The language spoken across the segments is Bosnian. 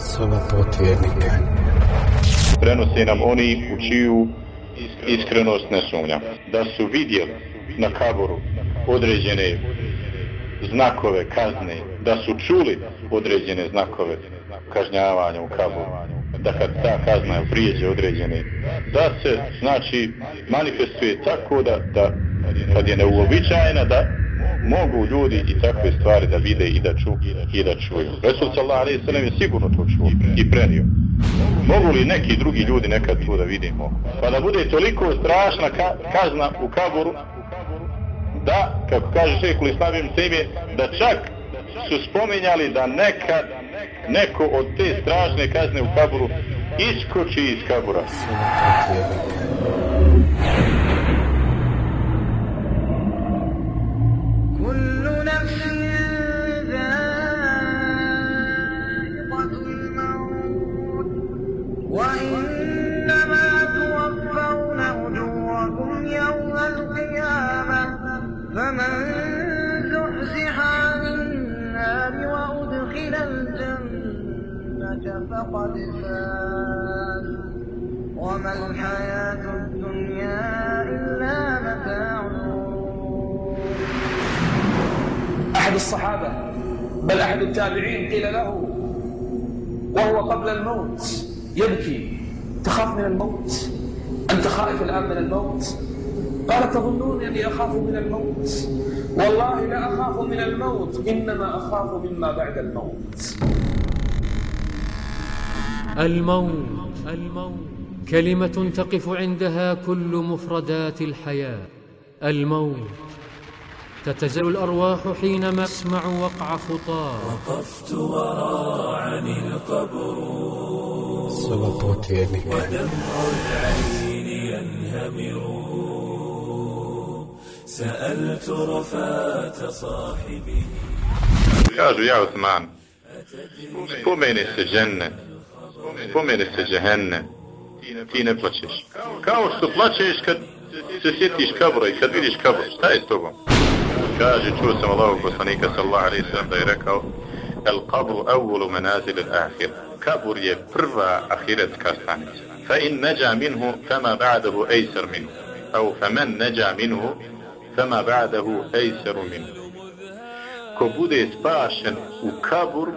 Soba potvjernika. Prenose nam oni u čiju iskrenost ne sumnja. Da su vidjeli na kaboru određene znakove kazne, da su čuli određene znakove kažnjavanja u kaboru, da kad ta kazna prijeđe određene, da se, znači, manifestuje tako da, da kad je neuobičajena, da mogu ljudi i takve stvari da vide i da ču i da čuju. Resul sallallahu alejhi ve sellem je sigurno to čuo i prenio. Mogu li neki drugi ljudi nekad to da vidimo? Pa da bude toliko strašna ka kazna u kaboru da, kako kaže šejh Islamim Sebe, da čak su spominjali da nekad neko od te strašne kazne u kaburu iskoči iz kabura. فمن زحزح عن النار وأدخل الجنة فقد فاز. وما الحياة الدنيا إلا متاع أحد الصحابة بل أحد التابعين قيل له وهو قبل الموت يبكي تخاف من الموت أنت خائف الآن من الموت؟ قال تظنون أني أخاف من الموت. والله لا أخاف من الموت إنما أخاف مما بعد الموت. الموت الموت كلمة تقف عندها كل مفردات الحياة. الموت تتزل الأرواح حينما تسمع وقع خطاه. وقفت وراعني القبر Soba potvjernika. ودمع العين ينهمر. سألت رفاة صاحبي. يا أبو يا عثمان قوم من السجن قوم من السجن في نفسك كاو تطلعش كد تسيتيش كبري كد فيش كبر شتا يتوبم كاجي تشو سم الله وبسانيك صلى الله عليه وسلم ديركو القبر أول منازل الآخر كبر يبرى أخيرة كاستاني فإن نجا منه فما بعده أيسر منه. أو فمن نجا منه fema ba'dahu ejseru minhu. Ko bude spašen u kabur,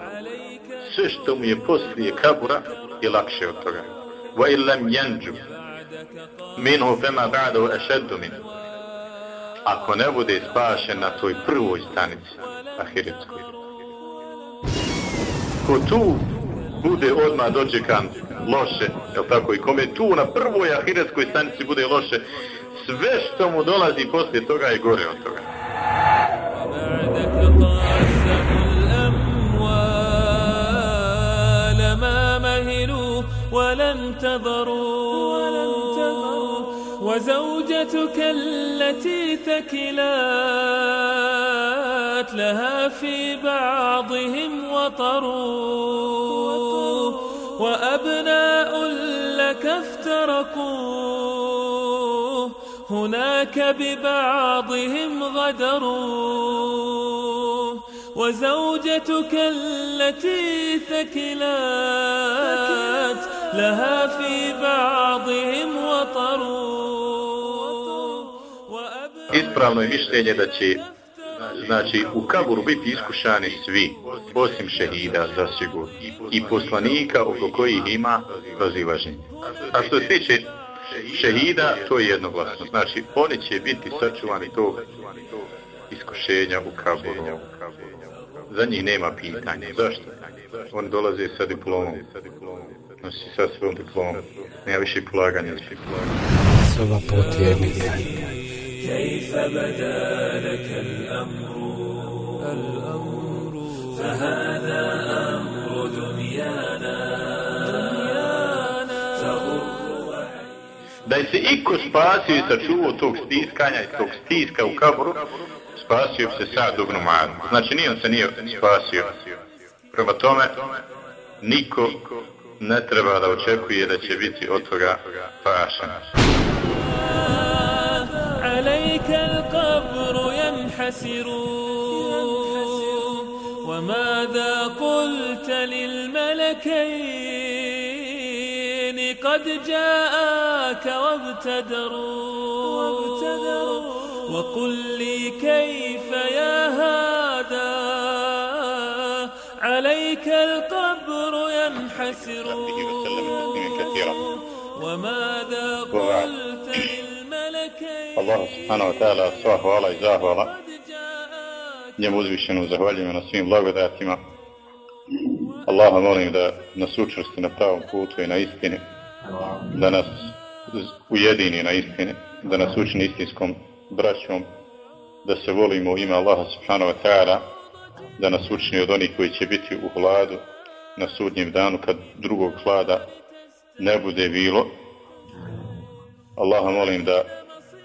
sve što mu je poslije kabura je lakše od toga. Wa illam yanju minhu fama ba'dahu ashaddu minhu. Ako ne bude spašen na toj prvoj stanici ahiretskoj, ko tu bude odmah dočekan loše, je tako, i kome tu na prvoj ahiretskoj stanici bude loše, sve što mu dolazi poslije toga je gore od toga. ولا انتظروا وزوجتك التي ثكلات لها في بعضهم وطر وأبناء لك افترقوا هناك ببعضهم غدروا وزوجتك التي ثكلات لها في بعضهم وطر Ispravno je mišljenje da će znači u kaburu biti iskušani svi, osim šehida za sigur i poslanika oko kojih ima razilaženje. A što se tiče šehida, to je jednoglasno. Znači, oni će biti sačuvani tog iskušenja u kaburu. Za njih nema pitanja. Zašto? Oni dolaze sa diplomom. Nosi sa svojom diplomom. Nema više polaganja. Soba potvjernika. كيف بدا لك الأمر الأمر فهذا Da je se iko spasio i sačuvao tog stiskanja i tog stiska u kaburu, spasio bi se sad dugnu manu. Znači, nije on se nije spasio. Prema tome, niko ne treba da očekuje da će biti od toga spašen. عليك القبر ينحسر وماذا قلت للملك الملكين قد جاءك وابتدروا. وقل لي كيف يا هذا؟ عليك القبر ينحسر. وماذا قلت للملكين؟ الله سبحانه وتعالى سواه والا إزاه والا njemu uzvišenu zahvaljujem na svim blagodatima. Allaha molim da nas učvrsti na pravom putu i na. Da nas ujedini na istini, da nas učini istinskom braćom, da se volimo ima Allaha subhanahu wa ta'ala, da nas učini od onih koji će biti u hladu na sudnjem danu kad drugog hlada ne bude bilo. Allaha molim da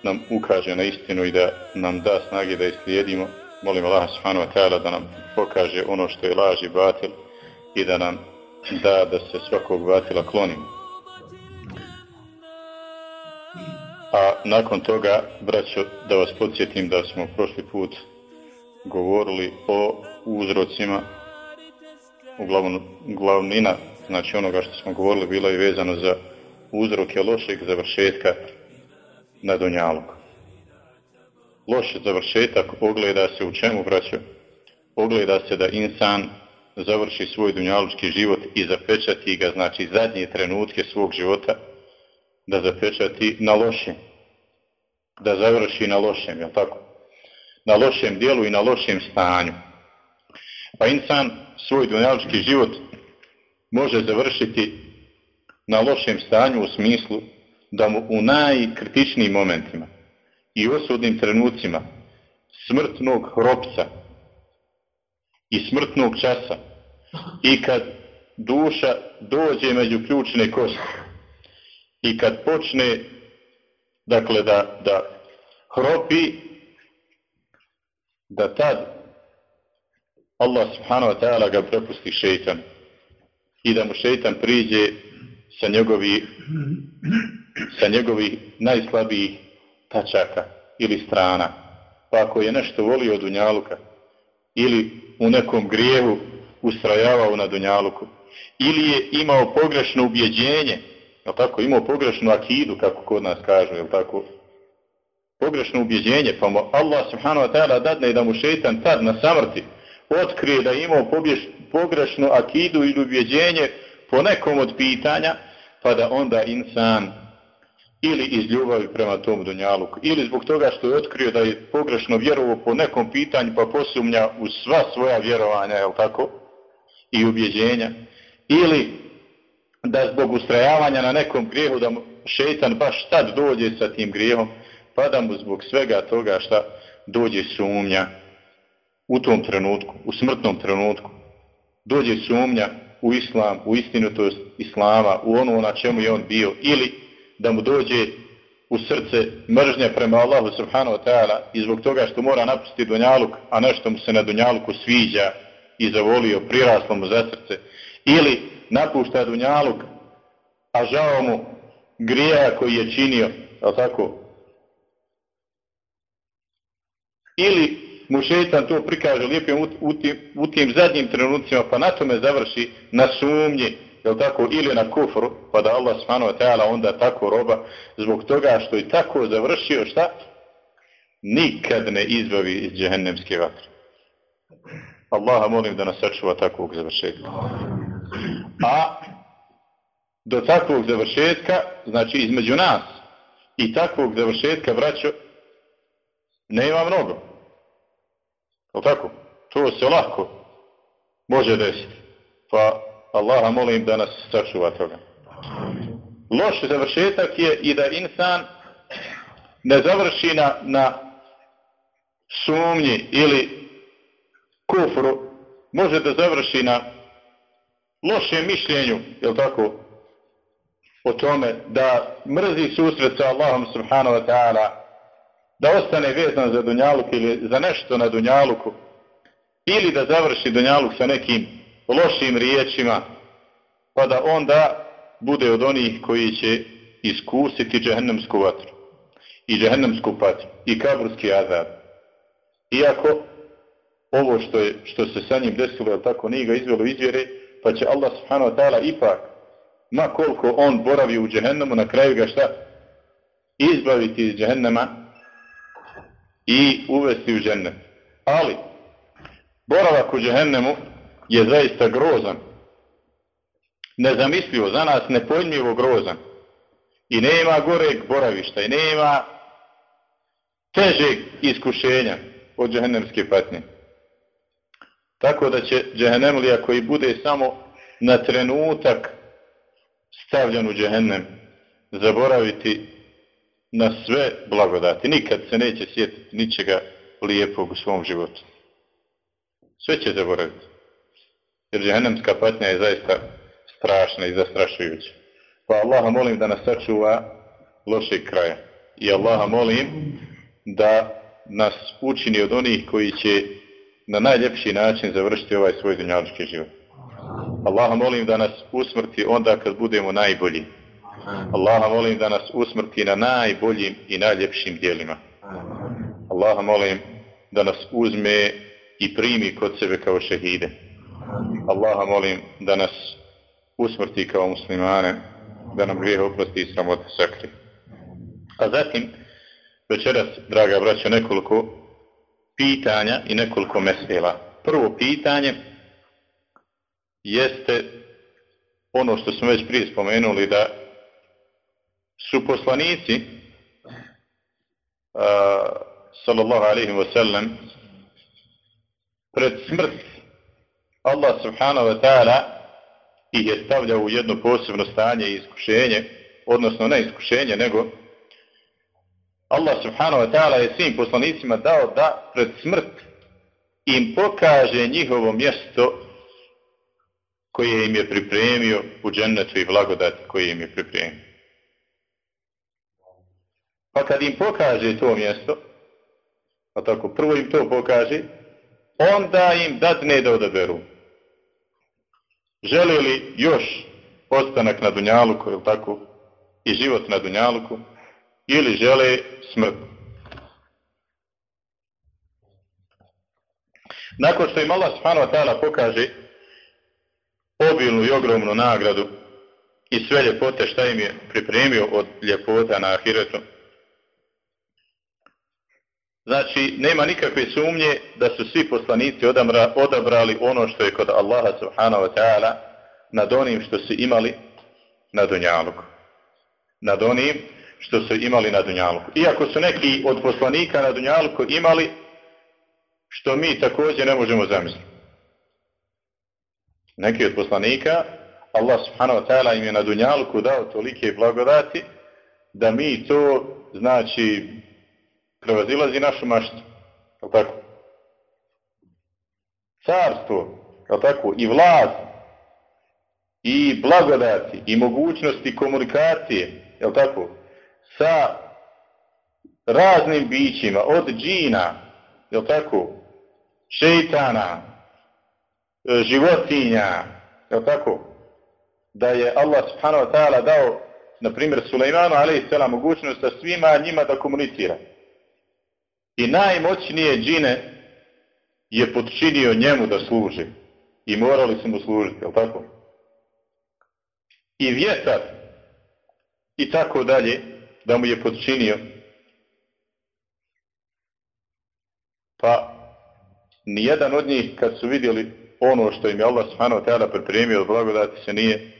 nam ukaže na istinu i da nam da snage da je slijedimo. Molim Allaha subhanahu wa ta'ala da nam pokaže ono što je laž i batil i da nam da da se svakog batila klonimo. A nakon toga, braćo, da vas podsjetim da smo prošli put govorili o uzrocima uglavnom glavnina znači onoga što smo govorili bilo je vezano za uzroke lošeg završetka na Dunjalog. Loš završetak ogleda se u čemu, braćo? Ogleda se da insan završi svoj dunjalučki život i zapečati ga, znači zadnje trenutke svog života, da zapečati na lošim. Da završi na lošem, je tako? Na lošem dijelu i na lošem stanju. Pa insan svoj dunjalički život može završiti na lošem stanju u smislu da mu u najkritičnijim momentima i osudnim trenucima smrtnog hropca i smrtnog časa i kad duša dođe među ključne kosti i kad počne dakle da, da hropi da tad Allah subhanahu wa ta'ala ga prepusti šeitan i da mu šeitan priđe sa njegovi sa njegovi najslabijih tačaka ili strana. Pa ako je nešto volio od Dunjaluka ili u nekom grijevu ustrajavao na Dunjaluku ili je imao pogrešno ubjeđenje, je tako, imao pogrešnu akidu, kako kod nas kažu, je tako, pogrešno ubjeđenje, pa mu Allah subhanahu wa ta'ala dadne da mu šeitan tad na samrti otkrije da je imao pobješ, pogrešnu akidu ili ubjeđenje po nekom od pitanja, pa da onda insan ili iz ljubavi prema tom dunjaluku, ili zbog toga što je otkrio da je pogrešno vjerovo po nekom pitanju, pa posumnja u sva svoja vjerovanja, je tako, i ubjeđenja, ili da zbog ustrajavanja na nekom grijehu, da mu šeitan baš tad dođe sa tim grijehom, pa da mu zbog svega toga šta dođe sumnja u tom trenutku, u smrtnom trenutku, dođe sumnja u islam, u istinitost islama, u ono na čemu je on bio, ili da mu dođe u srce mržnja prema Allahu subhanahu wa ta'ala i zbog toga što mora napustiti dunjaluk, a nešto mu se na dunjaluku sviđa i zavolio, priraslo mu za srce, ili napušta dunjaluk, a žao mu grija koji je činio, je tako? Ili mu šeitan to prikaže lijepim u, u, tim, u tim zadnjim trenucima, pa na tome završi na sumnji, je tako, ili na kufru, pa da Allah subhanahu wa ta'ala onda tako roba, zbog toga što je tako završio, šta? Nikad ne izbavi iz džehennemske vatre. Allaha molim da nas sačuva takvog završetka. A do takvog završetka, znači između nas i takvog završetka, vraćo, ne ima mnogo. Je tako? To se lako može desiti. Pa Allaha molim da nas sačuva toga. Loš završetak je i da insan ne završi na, na sumnji ili kufru, može da završi na lošem mišljenju, je tako, o tome da mrzi susret sa Allahom subhanahu wa ta'ala, da ostane vezan za dunjaluk ili za nešto na dunjaluku, ili da završi dunjaluk sa nekim lošim riječima, pa da onda bude od onih koji će iskusiti džehennemsku vatru i džehennemsku patru i kaburski azab. Iako ovo što, je, što se sa njim desilo, je tako, nije ga izvelo izvjere, pa će Allah subhanahu wa ta'ala ipak, ma koliko on boravi u džehennemu, na kraju ga šta? Izbaviti iz džehennema i uvesti u džennet. Ali, boravak u džehennemu je zaista grozan. Nezamislivo, za nas nepojmljivo grozan. I nema goreg boravišta, i nema težeg iskušenja od džehennemske patnje. Tako da će džehennemlija koji bude samo na trenutak stavljen u džehennem zaboraviti na sve blagodati. Nikad se neće sjetiti ničega lijepog u svom životu. Sve će zaboraviti. Jer džehennemska patnja je zaista strašna i zastrašujuća. Pa Allaha molim da nas sačuva lošeg kraja. I Allaha molim da nas učini od onih koji će na najljepši način završiti ovaj svoj dunjalički život. Allaha molim da nas usmrti onda kad budemo najbolji. Allaha molim da nas usmrti na najboljim i najljepšim dijelima. Allaha molim da nas uzme i primi kod sebe kao šehide. Allaha molim da nas usmrti kao muslimane, da nam grijeh oprosti i sramote sakri. A zatim, večeras, draga braća, nekoliko pitanja i nekoliko mesela. Prvo pitanje jeste ono što smo već prije spomenuli da su poslanici uh, sallallahu alaihi wa sallam pred smrt Allah subhanahu wa ta'ala ih je stavljao u jedno posebno stanje i iskušenje, odnosno ne iskušenje, nego Allah subhanahu wa ta'ala je svim poslanicima dao da pred smrt im pokaže njihovo mjesto koje im je pripremio u džennetu i blagodati koje im je pripremio. Pa kad im pokaže to mjesto, a tako prvo im to pokaže, onda im dadne da odaberu. Žele li još ostanak na Dunjaluku, ili tako, i život na Dunjaluku, ili žele smrt. Nakon što im Allah subhanahu wa ta'ala pokaže obilnu i ogromnu nagradu i sve ljepote šta im je pripremio od ljepota na ahiretu, Znači, nema nikakve sumnje da su svi poslanici odabra, odabrali ono što je kod Allaha subhanahu wa ta'ala nad onim što su imali na Dunjaluku. Nad onim što su imali na Dunjalku. Iako su neki od poslanika na Dunjalku imali što mi također ne možemo zamisliti. Neki od poslanika, Allah subhanahu wa ta'ala im je na Dunjalku dao tolike blagodati da mi to, znači, prevazilazi našu maštu. Je tako? Carstvo, je tako? I vlast, i blagodati, i mogućnosti komunikacije, je tako? Sa raznim bićima, od džina, je tako? Šeitana, e, životinja, je tako? Da je Allah subhanahu wa ta'ala dao, na primjer, Sulejmanu, ali i mogućnost sa svima njima da komunicira i najmoćnije džine je podčinio njemu da služi. I morali su mu služiti, je tako? I vjetar i tako dalje da mu je podčinio. Pa nijedan od njih kad su vidjeli ono što im je Allah subhanahu wa ta'ala pripremio od blagodati se nije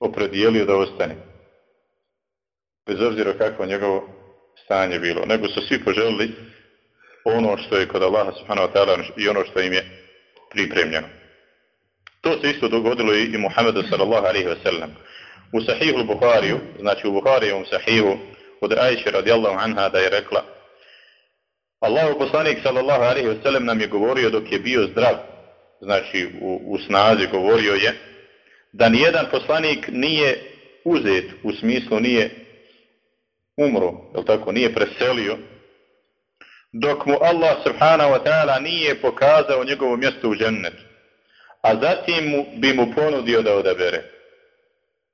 opredijelio da ostane. Bez obzira kakvo njegovo stanje bilo. Nego su svi poželili ono što je kod Allaha subhanahu wa ta'ala i ono što im je pripremljeno. To se isto dogodilo i Muhammedu sallallahu alaihi wa sallam. U sahihu Bukhariju, znači u Bukharijevom sahihu, od Ajše radijallahu anha da je rekla Allahu poslanik sallallahu alaihi wasallam nam je govorio dok je bio zdrav, znači u, u snazi govorio je da nijedan poslanik nije uzet, u smislu nije umro, jel tako, nije preselio dok mu Allah subhanahu wa ta'ala nije pokazao njegovo mjesto u džennetu. A zatim mu, bi mu ponudio da odabere.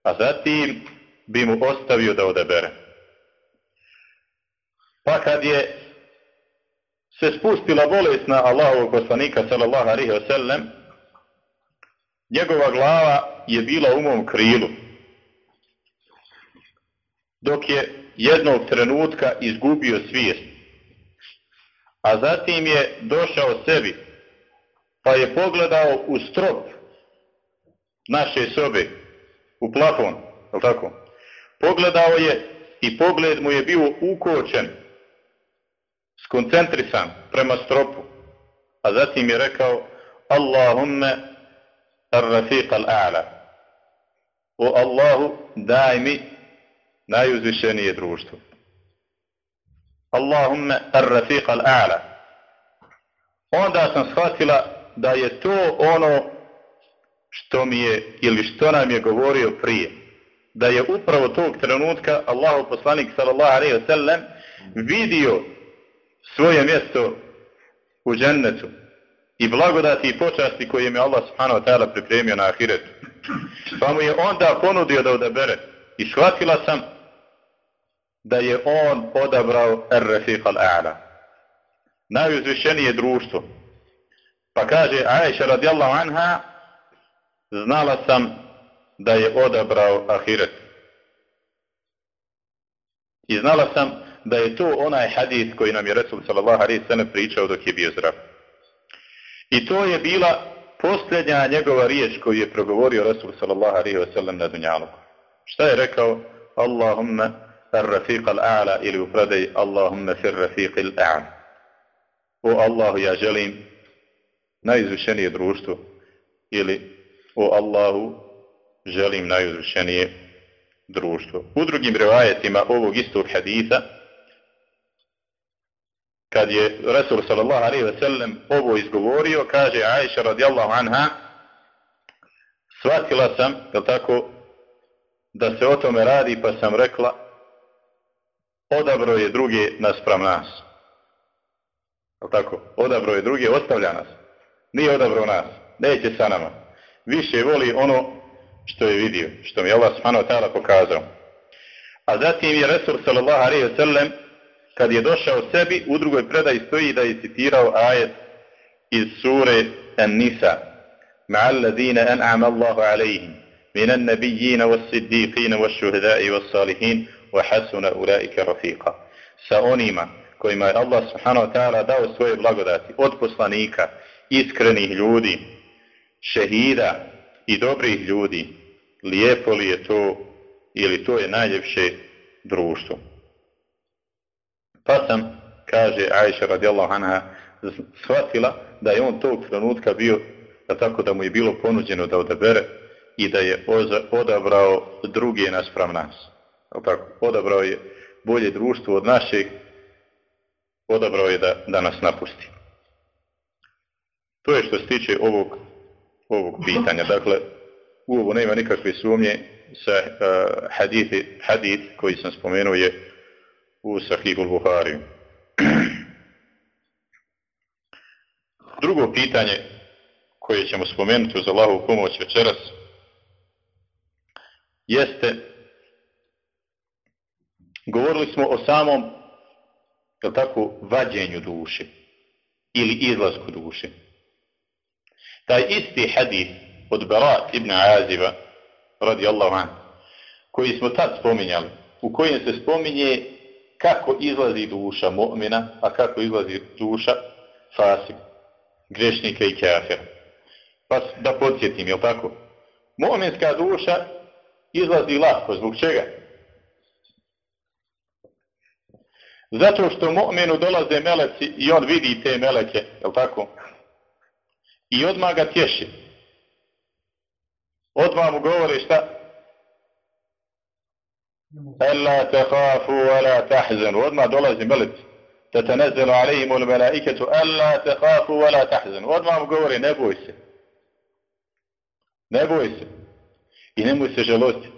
A zatim bi mu ostavio da odabere. Pa kad je se spustila bolest na Allahovog poslanika sallallahu alaihi wa sellem njegova glava je bila u mom krilu. Dok je jednog trenutka izgubio svijest. A zatim je došao sebi, pa je pogledao u strop naše sobe, u plafon, je tako? Pogledao je i pogled mu je bio ukočen, skoncentrisan prema stropu. A zatim je rekao, Allahumme ar-rafiq al-a'la. O Allahu, daj mi najuzvišenije društvo. Allahumme ar-rafiq al-a'la. Onda sam shvatila da je to ono što mi je ili što nam je govorio prije. Da je upravo tog trenutka Allahu poslanik sallallahu alejhi ve sellem vidio svoje mjesto u džennetu i blagodati i počasti koje mi Allah subhanahu wa ta'ala pripremio na ahiretu. Pa mu je onda ponudio da odabere i shvatila sam da je on odabrao Ar-Rafiq al-A'la. Najuzvišenije društvo. Pa kaže Aisha radijallahu anha znala sam da je odabrao ahiret. I znala sam da je to onaj hadis koji nam je Resul sallallahu alaihi sallam pričao dok je bio zdrav. I to je bila posljednja njegova riječ koju je progovorio Resul sallallahu alaihi sallam na dunjalu. Šta je rekao? Allahumma ar-rafiq al-a'la ili u predaj Allahumma fir rafiq al-a'la. O Allahu ja želim najizvišenije društvo ili o Allahu želim najuzrušenije društvo. U drugim revajetima ovog istog hadisa kad je Resul sallallahu alaihi ve sellem ovo izgovorio, kaže Aisha radijallahu anha, shvatila sam, je tako, da se o tome radi, pa sam rekla, odabro je druge naspram nas. Je tako? Odabro je druge, ostavlja nas. Nije odabro nas. Neće sa nama. Više voli ono što je vidio, što mi je Allah subhanahu wa ta'ala pokazao. A zatim je Resul sallallahu alaihi wa sallam kad je došao sebi, u drugoj predaji stoji da je citirao ajet iz sure An-Nisa. مع الذين an'ama Allahu عليهم min an-nabiyyin was-siddiqin wash-shuhada'i was-salihin wa hasuna ulaika rafiqa. Sa onima kojima je Allah subhanahu wa ta'ala dao svoje blagodati od poslanika, iskrenih ljudi, šehida i dobrih ljudi, lijepo li je to ili to je najljepše društvo. Pa sam, kaže Ajša radijallahu anha, shvatila da je on tog trenutka bio, da tako da mu je bilo ponuđeno da odabere i da je odabrao druge naspram nas. Tako, odabrao je bolje društvo od našeg, odabrao je da, da nas napusti. To je što se tiče ovog, ovog pitanja. Dakle, u ovo nema nikakve sumnje sa eh, uh, hadithi, hadith koji sam spomenuo je u Sahihul Buhari. Drugo pitanje koje ćemo spomenuti uz Allahovu pomoć večeras jeste govorili smo o samom je tako, vađenju duše ili izlasku duše. Taj isti hadis od Barat ibn Aziva radijallahu an koji smo tad spominjali u kojem se spominje kako izlazi duša mu'mina, a kako izlazi duša fasik, grešnika i kafira. Pa da podsjetim, je tako? Mu'minska duša izlazi lako, zbog čega? Zato što mu'minu dolaze meleci i on vidi te meleke, je tako? i odmah ga tješi. Odmah mu govori šta? Ela tehafu, ela tahzenu. Odmah dolazi melec. Da te nezelu alihimu ili melaiketu. Ela tehafu, ela tahzenu. Odmah mu govori, ne boj se. Ne boj se. I nemoj se želosti.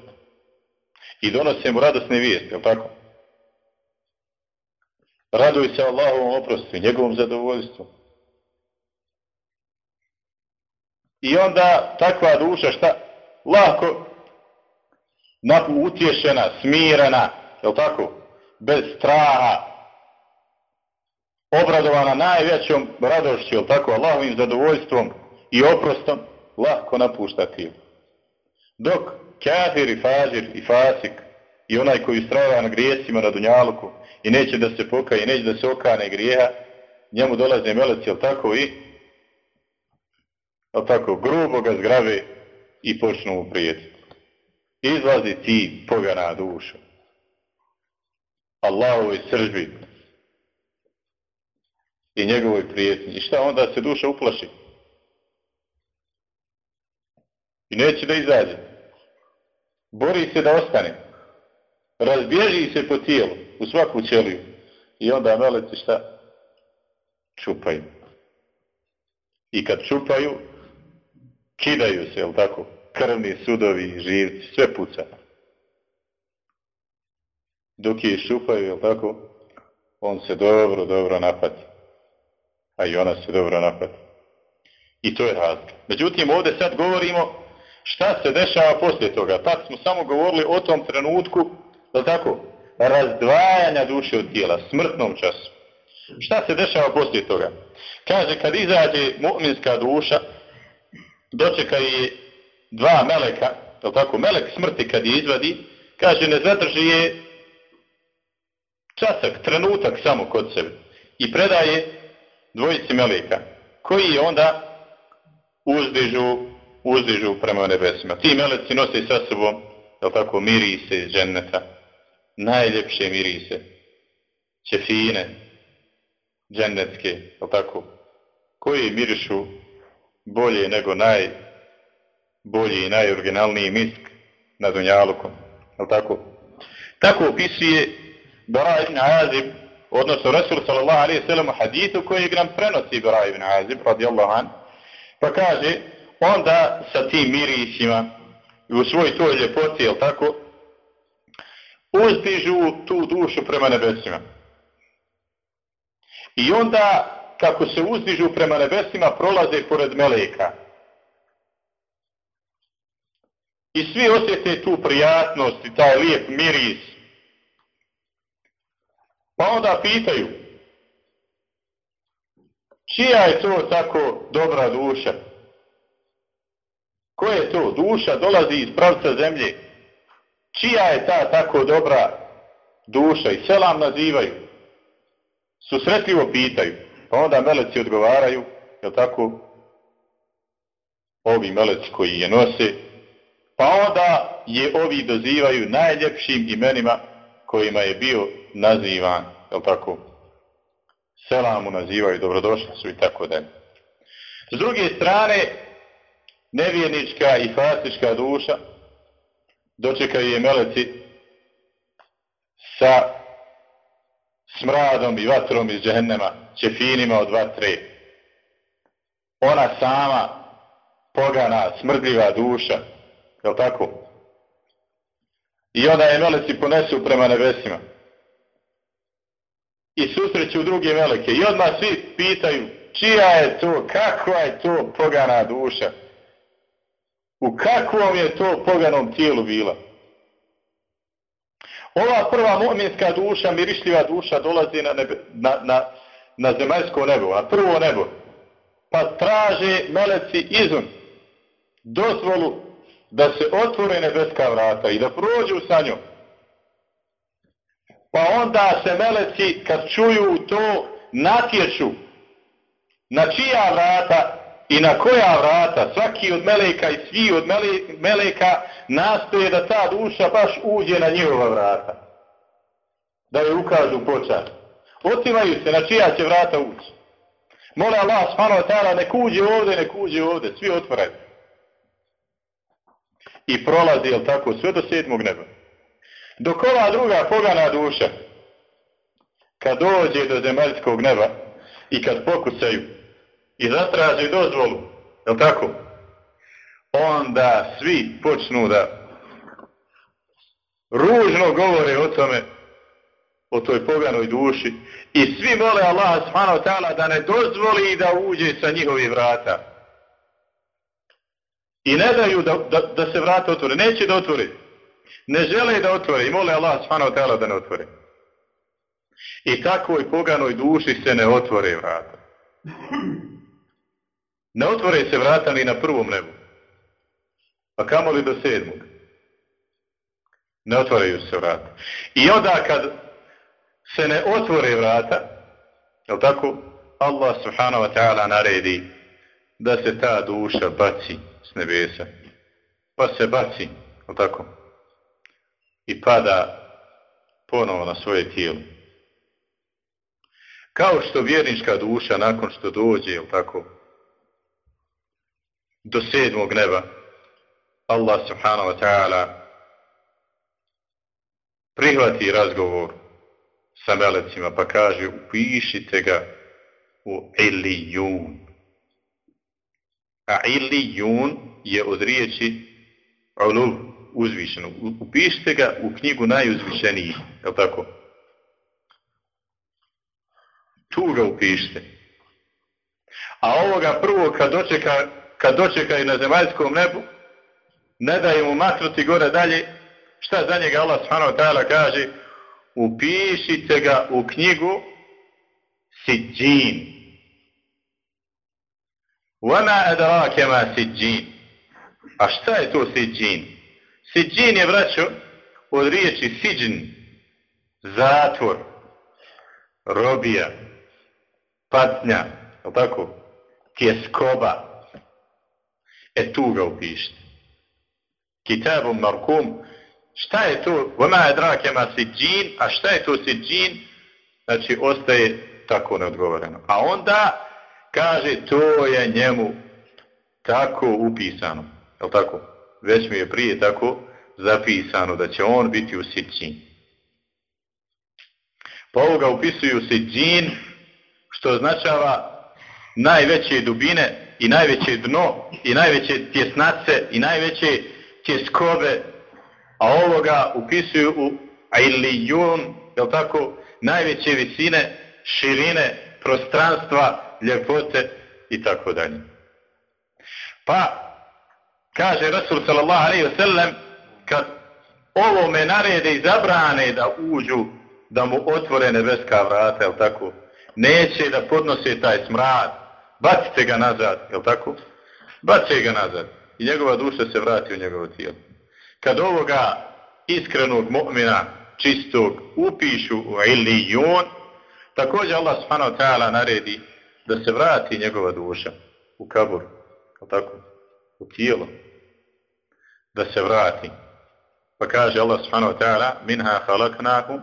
I donose mu radosne vijesti, je tako? Raduj se Allahovom oprostu, i njegovom zadovoljstvu. I onda takva duša šta lako napu utješena, smirena, je tako? Bez straha, obradovana najvećom radošću, je tako? Allahovim zadovoljstvom i oprostom, lako napušta tijelo. Dok kafir i fažir i fasik i onaj koji strava na grijesima na dunjaluku i neće da se pokaje neće da se okane grijeha, njemu dolaze meleci, jel tako i jel tako, grubo ga zgrave i počnu mu prijetiti. Izlazi ti pogana duša. Allahovoj sržbi i njegovoj prijetnji. I šta onda se duša uplaši? I neće da izađe. Bori se da ostane. Razbježi se po tijelu, u svaku ćeliju. I onda meleci šta? Čupaju. I kad čupaju, kidaju se, jel tako? Krvni sudovi, živci, sve puca. Dok je šupaju, jel tako? On se dobro, dobro napati. A i ona se dobro napati. I to je razlika. Međutim, ovdje sad govorimo šta se dešava poslije toga. Tad smo samo govorili o tom trenutku, jel tako? Razdvajanja duše od tijela, smrtnom času. Šta se dešava poslije toga? Kaže, kad izađe mu'minska duša, dočeka je dva meleka, je tako, melek smrti kad je izvadi, kaže, ne zadrži je časak, trenutak samo kod sebe. I predaje dvojici meleka, koji je onda uzdižu, uzdižu prema nebesima. Ti meleci nose sa sobom, je tako, mirise iz dženneta, najljepše mirise, ćefine, džennetske, je tako, koji mirišu bolje nego naj bolji i najoriginalniji misk na Dunjalukom. Jel tako? Tako opisuje Bara ibn Azib, odnosno Rasul sallallahu alaihi sallam u hadithu kojeg nam prenosi Bara ibn Azib, radijallahu an, pa kaže, onda sa tim mirisima i u svoj toj ljepoti, jel tako, uzdižu tu dušu prema nebesima. I onda kako se uzdižu prema nebesima, prolaze pored meleka. I svi osjete tu prijatnost i taj lijep miris. Pa onda pitaju, čija je to tako dobra duša? Ko je to? Duša dolazi iz pravca zemlje. Čija je ta tako dobra duša? I selam nazivaju. Susretljivo pitaju. Pa onda meleci odgovaraju, je tako, ovi meleci koji je nose, pa onda je ovi dozivaju najljepšim imenima kojima je bio nazivan, je tako, selamu nazivaju, dobrodošli su i tako da. S druge strane, nevjernička i fasička duša dočekaju je meleci sa smradom i vatrom iz džehennema, ćefinima od vatre. Ona sama, pogana, smrdljiva duša, je tako? I onda je meleci ponesu prema nebesima. I susreću druge meleke. I odmah svi pitaju, čija je to, kakva je to pogana duša? U kakvom je to poganom tijelu bila? Ova prva mu'minska duša, mirišljiva duša, dolazi na, nebe, na, na, na zemaljsko nebo, na prvo nebo. Pa traže meleci izun, dozvolu da se otvore nebeska vrata i da prođu sa njom. Pa onda se meleci, kad čuju to, natječu na čija vrata i na koja vrata, svaki od meleka i svi od meleka nastoje da ta duša baš uđe na njihova vrata. Da je ukažu počast. Otimaju se na čija će vrata ući. Mole Allah smano tala, nek uđe ovdje, nek uđe ovdje, svi otvoraju. I prolazi, jel tako, sve do sedmog neba. Dok ova druga pogana duša, kad dođe do zemaljskog neba i kad pokusaju i zatraži dozvolu, jel tako, onda svi počnu da ružno govore o tome, o toj poganoj duši i svi mole Allah subhanahu ta'ala da ne dozvoli da uđe sa njihovi vrata. I ne daju da, da, da se vrata otvore. Neće da otvore. Ne žele da otvore i mole Allah subhanahu ta'ala da ne otvore. I takvoj poganoj duši se ne otvore vrata. Ne otvore se vrata ni na prvom nebu A kamoli do sedmog? Ne otvaraju se vrata. I onda kad se ne otvore vrata, je tako? Allah subhanahu wa ta'ala naredi da se ta duša baci s nebesa. Pa se baci, je tako? I pada ponovo na svoje tijelo. Kao što vjernička duša nakon što dođe, je tako? Do sedmog neba, Allah subhanahu wa ta'ala prihvati razgovor sa melecima pa kaže upišite ga u ilijun. A ilijun je od riječi ulul uzvišeno. Upišite ga u knjigu najuzvišeniji. Je tako? Tu ga upišite. A ovoga prvo kad dočeka, kad dočeka i na zemaljskom nebu, ne daje mu maknuti gore dalje, šta za njega Allah subhanahu wa ta'ala kaže? Upišite ga u knjigu Sijin. Vama adrake ma Sijin. A šta je to Sijin? Sijin je, vraćo, od riječi Sijin, zatvor, robija, patnja, je tako? Tjeskoba. E tu ga upišite. Kitabom Markum, šta je to? Vama je drake ma siđin, a šta je to siđin? Znači, ostaje tako neodgovoreno. A onda kaže, to je njemu tako upisano. Je tako? Već mi je prije tako zapisano da će on biti u siđin. Pa ovoga upisuju siđin, što označava najveće dubine i najveće dno i najveće tjesnace i najveće tjeskobe a ovoga upisuju u ilijun, je tako, najveće visine, širine, prostranstva, ljepote i tako dalje. Pa, kaže Rasul sallallahu alaihi wa sallam, kad ovo me narede i zabrane da uđu, da mu otvore nebeska vrata, je tako, neće da podnose taj smrad, bacite ga nazad, je tako, bacite ga nazad i njegova duša se vrati u njegovo tijelo kad ovoga iskrenog mu'mina čistog upišu u ilijun, također Allah subhanahu ta'ala naredi da se vrati njegova duša u kabur, tako, u tijelo, da se vrati. Pa kaže Allah subhanahu wa ta'ala, minha halaknakum,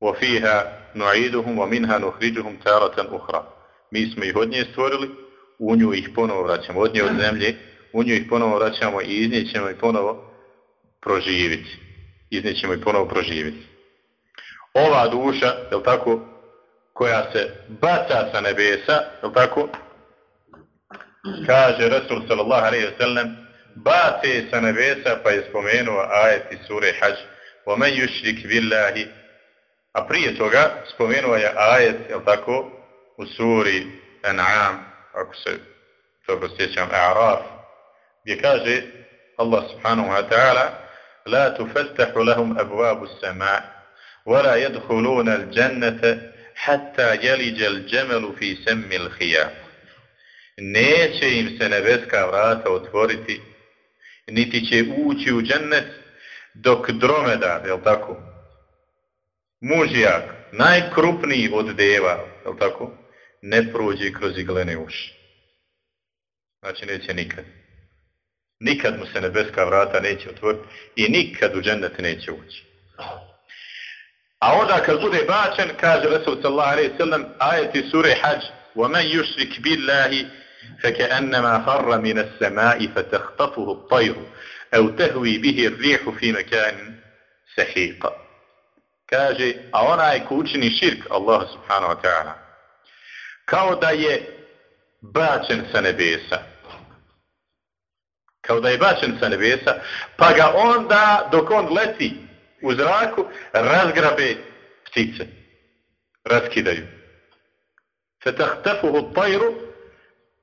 wa fiha nu'iduhum, wa minha nuhriđuhum taratan uhra. Mi smo ih od nje stvorili, u nju ih ponovo vraćamo, od nje od zemlje, u nju ih ponovo vraćamo i iznijećemo i ponovo proživiti. Iznijećemo i ponovo proživiti. Ova duša, je tako, koja se baca sa nebesa, je tako, kaže Rasul sallallahu alaihi wa sallam, bace sa nebesa, pa je spomenuo ajeti sure Hajj, وَمَنْ يُشْرِكْ بِاللَّهِ A prije toga spomenuo je ajet, je tako, u suri An'am, ako se dobro sjećam, A'raf, gdje kaže Allah subhanahu wa ta'ala la tufattahu lahum abwabu sama' wa la yadkhuluna al-jannata hatta yalija al-jamalu fi sammi al-khiyam neće im se nebeska vrata otvoriti niti će ući u džennet dok dromedar, je tako? Mužijak, najkrupniji od deva, je tako? Ne prođe kroz iglene uši. Znači neće nikad nikad mu se nebeska vrata neće otvoriti i nikad u džennet neće ući. A onda kad bude bačen, kaže Resul sallallahu alaihi sallam, ajeti sure hađ, وَمَنْ يُشْرِكْ بِاللَّهِ فَكَأَنَّمَا خَرَّ مِنَ السَّمَاءِ فَتَخْطَفُهُ الطَّيْرُ أَوْ تَهْوِي بِهِ الرِّيحُ فِي مَكَانٍ سَحِيقًا Kaže, a onaj ko učini širk, Allah subhanahu wa ta'ala, kao da je bačen sa nebesa, kao da je bačen sa nebesa, pa ga onda, dok on leti u zraku, razgrabe ptice. Raskidaju. Fetahtafuhu tajru,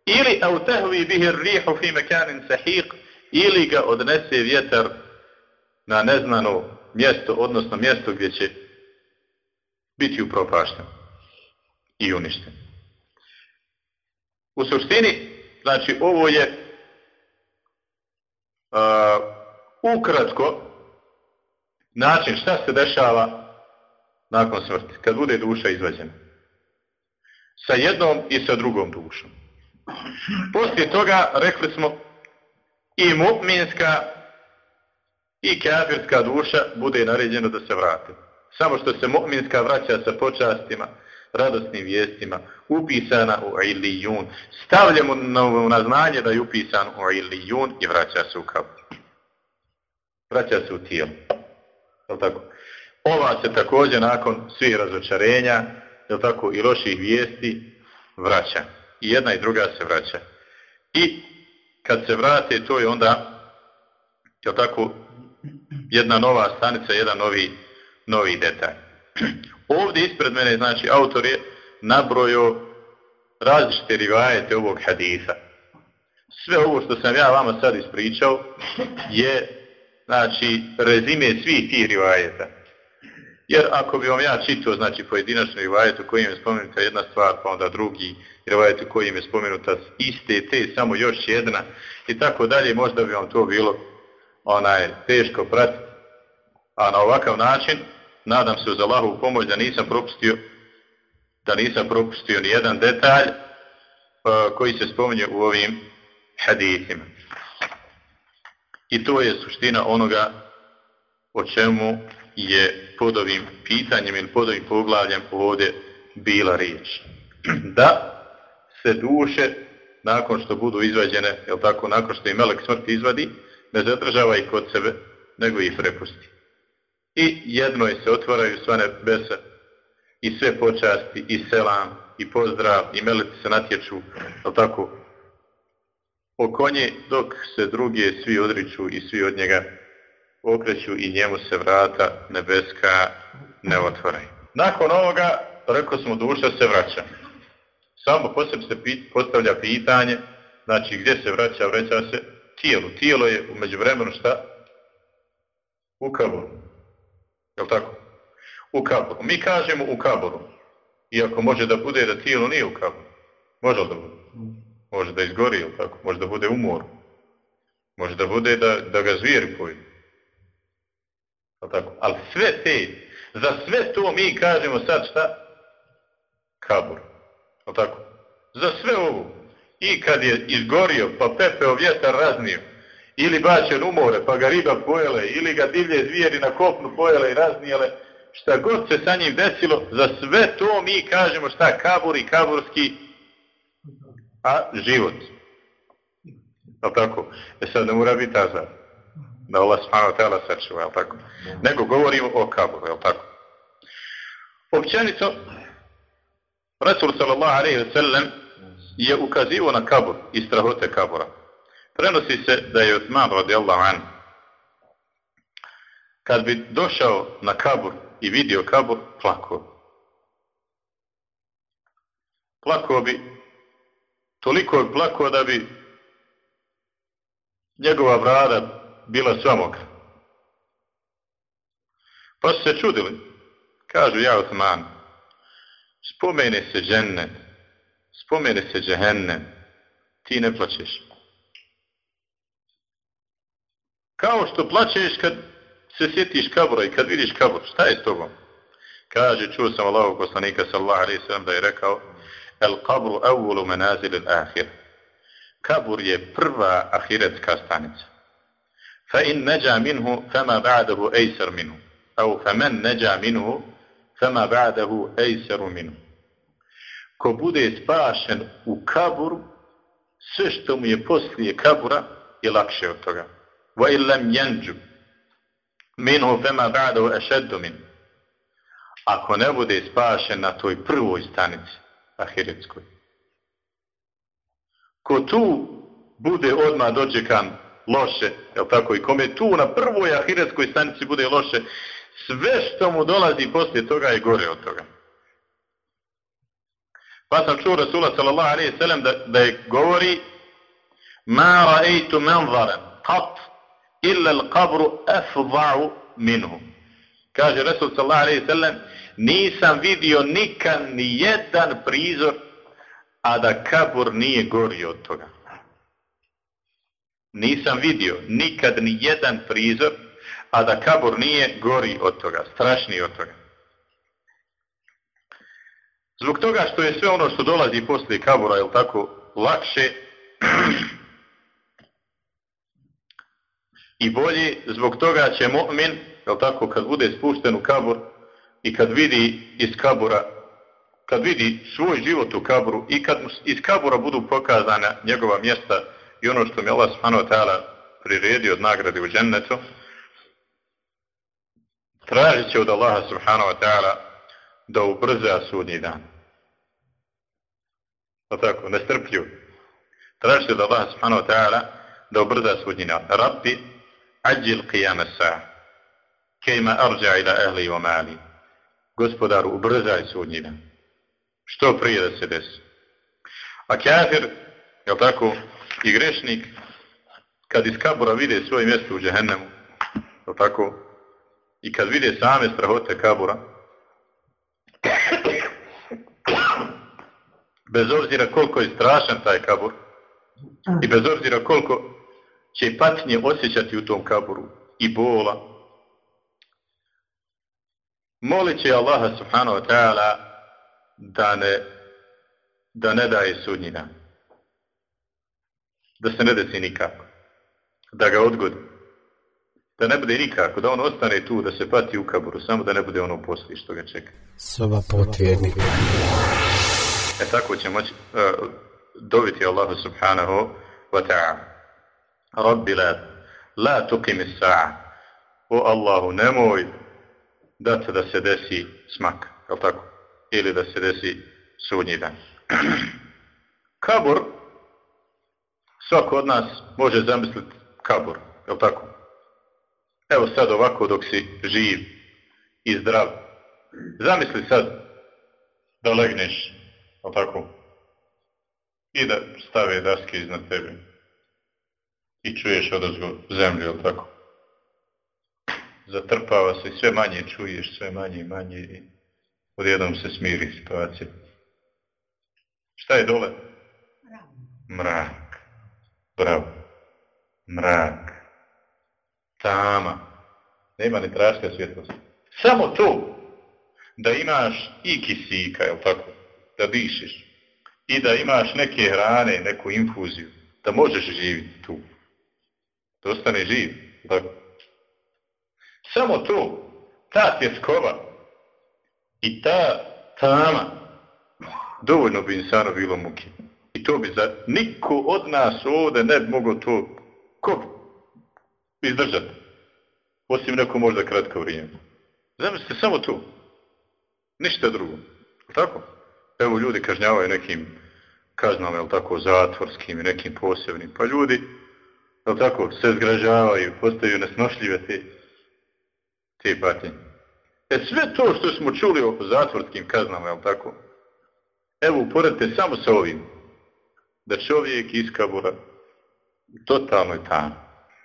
ili au tahvi bihi rihu fi mekanin sahiq, ili ga odnese vjetar na neznano mjesto, odnosno mjesto gdje će biti upropašten i uništen. U suštini, znači, ovo je Uh, ukratko, način šta se dešava nakon smrti, kad bude duša izvađena. Sa jednom i sa drugom dušom. Poslije toga, rekli smo, i mu'minska i kafirska duša bude naređeno da se vrati. Samo što se mu'minska vraća sa počastima, radosnim vijestima, upisana u ilijun. Stavljamo na znanje da je upisan u ilijun i vraća se u kabur. Vraća se u tijelo. Je tako? Ova se također nakon svih razočarenja, je tako, i loših vijesti, vraća. I jedna i druga se vraća. I kad se vrate, to je onda, je tako, jedna nova stanica, jedan novi, novi detalj. Ovdje ispred mene, znači, autor je nabrojo različite rivajete ovog hadisa. Sve ovo što sam ja vama sad ispričao je, znači, rezime svih tih rivajeta. Jer ako bi vam ja čitao, znači, pojedinačno rivajet u kojim je spomenuta jedna stvar, pa onda drugi rivajet u kojim je spomenuta iste te, samo još jedna, i tako dalje, možda bi vam to bilo onaj teško pratiti. A na ovakav način, nadam se uz Allahu pomoć da nisam propustio da nisam propustio ni jedan detalj uh, koji se spominje u ovim hadithima. I to je suština onoga o čemu je pod ovim pitanjem ili pod ovim poglavljem ovdje bila riječ. Da se duše nakon što budu izvađene, jel tako, nakon što i melek smrti izvadi, ne zadržava ih kod sebe, nego ih prepusti. I jedno je se otvaraju sva nebesa i sve počasti i selam i pozdrav i meleci se natječu, ali tako, o konje, dok se druge svi odriču i svi od njega okreću i njemu se vrata nebeska ne otvaraju. Nakon ovoga, rekao smo, duša se vraća. Samo posebno se postavlja pitanje, znači gdje se vraća, vraća se tijelu. Tijelo je umeđu vremenu šta? U Jel tako? U kaboru. Mi kažemo u kaboru. Iako može da bude da tijelo nije u kaboru. Može da bude? Može da izgori, jel tako? Može da bude u moru. Može da bude da, da ga zvijer pojedu. Jel tako? Ali sve te, za sve to mi kažemo sad šta? Kabor. Jel tako? Za sve ovo i kad je izgorio, pa pepeo vjetar raznio, ili bačen u more, pa ga riba pojele, ili ga divlje zvijeri na kopnu pojele i raznijele, šta god se sa njim desilo, za sve to mi kažemo šta kabur i kaburski, a život. Je tako? E sad ne mora biti azar. Da Allah subhanahu wa ta'ala sačuva, je tako? Nego govorimo o kaburu, je tako? Općenito, Rasul sallallahu alaihi wa sallam je ukazivo na kabur i strahote kabura. Prenosi se da je Osman radijallahu an kad bi došao na kabur i vidio kabur, plakao. Plakao bi, toliko bi plakao da bi njegova brada bila sva mokra. Pa su se čudili. Kažu ja Osman, spomene se džennet, spomene se džehennem, ti ne plaćeš. Kao što plaćeš kad se sjetiš kabura i kad vidiš kabur, šta je s tobom? Kaže, čuo sam Allahog poslanika sallahu alaihi sallam da je rekao, el kabru evvulu menazil il ahir. Kabur je prva ahiretska stanica. Fa in neđa minhu, fama ba'dahu ejser minhu. Au fa men neđa minhu, fama ba'dahu ejseru minhu ko bude spašen u kaburu, sve što mu je poslije kabura je lakše od toga. وإن illam ينجب minhu fama بعده أشد min. Ako ne bude spašen na toj prvoj stanici ahiretskoj. Ko tu bude odmah dočekan loše, je tako, i kome tu na prvoj ahiretskoj stanici bude loše, sve što mu dolazi poslije toga je gore od toga. Pa sam čuo Rasula sallallahu alaihi sallam da, da je govori Ma ra'eitu menzaran qat illa al-qabru afda'u minhu. Kaže Rasul sallallahu alaihi sallam nisam vidio nikad ni jedan prizor a da kabur nije gori od toga. nisam vidio nikad ni jedan prizor, a da kabur nije gori od toga, strašniji od toga. Zbog toga što je sve ono što dolazi poslije kabura, je tako, lakše i bolji, zbog toga će mu'min, je tako, kad bude spušten u kabur i kad vidi iz kabura, kad vidi svoj život u kaburu i kad iz kabura budu pokazana njegova mjesta i ono što mi Allah subhanahu wa ta'ala od nagrade u džennetu, tražit će od Allaha subhanahu wa ta'ala da ubrza sudnji dan. Pa tako, nestrpljiv. Tražit će od Allaha subhanahu wa ta'ala da ubrza sudnji dan. Rabbi, ađil qiyama sa'a. Kejma arđa ila ehli wa mali. Gospodaru, ubrzaj sudnji dan. Što prije da se desi. A kafir, je tako, i grešnik, kad iz kabura vide svoje mjesto u džehennemu, jel tako, i kad vide same strahote kabura, bez obzira koliko je strašan taj kabur, i bez obzira koliko će patnje osjećati u tom kaburu, i bola, molit će Allaha subhanahu wa ta'ala da ne, da ne daje sudnji dan. Da se ne desi nikako. Da ga odgodi. Da ne bude nikako, da on ostane tu, da se pati u kaburu, samo da ne bude ono poslije što ga čeka. Soba potvjernika. E tako će moći uh, dobiti Allahu subhanahu wa ta'ala. Rabbi la, la tuqimi sa'a. O Allahu, nemoj dati da se desi smak, je tako? Ili da se desi sudnji dan. kabur, svako od nas može zamisliti kabur, je tako? Evo sad ovako dok si živ i zdrav. Zamisli sad da legneš, je tako? I da stave daske iznad tebe. I čuješ odozgo zemlju, je tako? zatrpava se, sve manje čuješ, sve manje i manje i odjednom se smiri situacija. Šta je dole? Mrak. Bravo. Mrak. Tama. Nema ni traška svjetlosti. Samo to da imaš i kisika, je tako? Da dišiš. I da imaš neke hrane, neku infuziju. Da možeš živjeti tu. Da ostane živ. Tako? Samo to, ta tjeskova i ta tama, dovoljno bi insano bilo muke. I to bi za niko od nas ovde ne bi mogo to, ko izdržati? Osim neko možda kratko vrijeme. Zamislite samo to. Ništa drugo. Tako? Evo ljudi kažnjavaju nekim kaznama, jel tako, zatvorskim i nekim posebnim. Pa ljudi, jel tako, se zgražavaju, postaju nesnošljive te te patnje. E sve to što smo čuli o zatvorskim kaznama, je tako? Evo, uporedite samo sa ovim. Da čovjek iz kabura totalno je tam,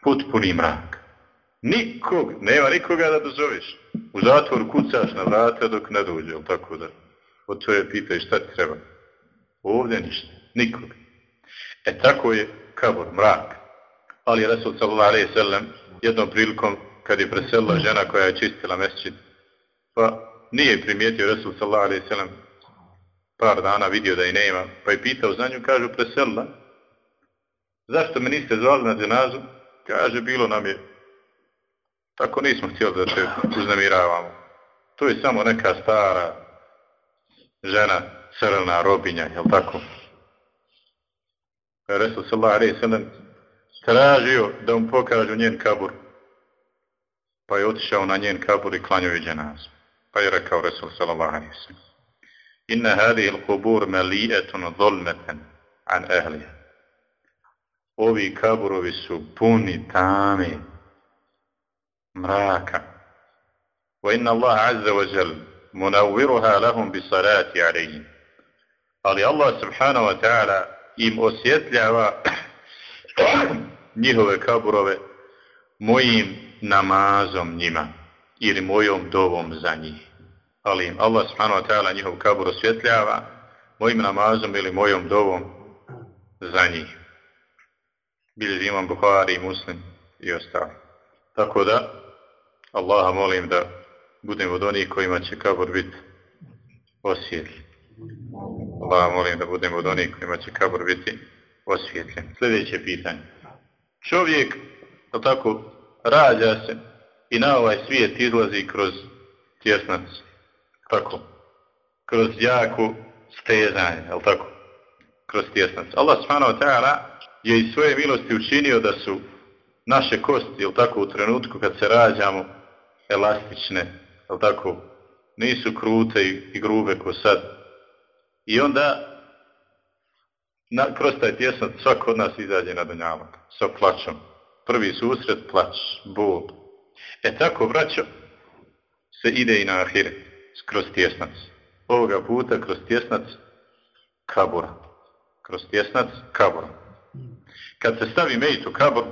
potpuni mrak. Nikog, nema nikoga da dozoveš. U zatvoru kucaš na vrata dok ne dođe, jel tako da? Od tvoje pitaju šta ti treba. Ovdje ništa, nikog. E tako je kabur, mrak. Ali Resul sallallahu alaihi sallam jednom prilikom kad je preselila žena koja je čistila mesčid. Pa nije primijetio Resul sallallahu alaihi sallam par dana vidio da je nema, pa je pitao za nju, kaže preselila. Zašto me niste zvali na dženazu? Kaže, bilo nam je. Tako nismo htjeli da te uznamiravamo. To je samo neka stara žena, crna robinja, jel tako? Resul sallallahu alaihi sallam tražio da mu pokažu njen kabur pa je otišao na njen kabur i klanjao je dženazu. Pa je rekao Resul sallallahu alaihi sallam, Inna hadih il-kubur malijetun zolmeten an ehlija. Ovi kaburovi su puni tami mraka. Wa inna Allah azza wa jal munavviruha lahum bi salati alaihim. Ali Allah subhanahu wa ta'ala im osjetljava njihove kaburove mojim namazom njima ili mojom dovom za njih. Ali im Allah subhanahu wa ta'ala njihov kabur osvjetljava mojim namazom ili mojom dovom za njih. bilježi imam Buhari i Muslim i ostali. Tako da, Allaha molim da budemo od onih kojima će kabur biti osvjetljen. Allaha molim da budemo od onih kojima će kabur biti osvjetljen. Sljedeće pitanje. Čovjek, je tako, rađa se i na ovaj svijet izlazi kroz tjesnac. Tako. Kroz jako stezanje, je tako? Kroz tjesnac. Allah subhanahu wa ta'ala je iz svoje milosti učinio da su naše kosti, je tako, u trenutku kad se rađamo, elastične, je tako, nisu krute i, i grube ko sad. I onda, na, kroz taj tjesnac, svako od nas izađe na dunjavak sa plaćom. Prvi susret, plać, bol. E tako, braćo, se ide i na ahiret, kroz tjesnac. Ovoga puta kroz tjesnac kabura. Kroz tjesnac kabura. Kad se stavi mejit u kabur,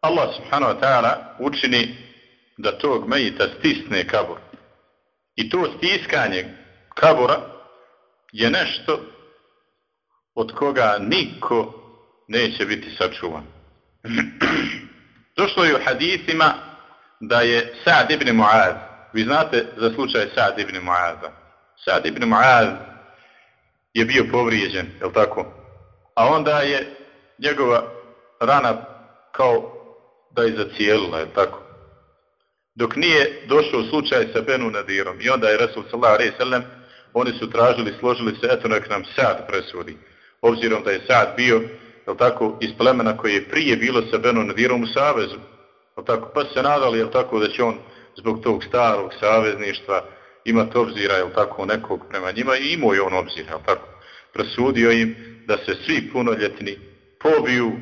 Allah subhanahu wa ta'ala učini da tog mejita stisne kabur. I to stiskanje kabura je nešto od koga niko neće biti sačuvan. Došlo je u hadisima da je Sa'd ibn Mu'az, vi znate za slučaj Sa'd ibn Mu'aza. Sa'd ibn Mu'az je bio povrijeđen, je tako? A onda je njegova rana kao da je zacijelila, je tako? Dok nije došao slučaj sa Benu Nadirom i onda je Resul sallallahu alaihi sallam oni su tražili, složili se, eto nek nam Sa'd presudi. Obzirom da je Sa'd bio, je tako, iz plemena koje je prije bilo sa Benu Nadirom u Savezu. Tako? Pa se nadali, je tako, da će on zbog tog starog savezništva imati obzira, je tako, nekog prema njima i imao je on obzira, je tako? Presudio im da se svi punoljetni pobiju,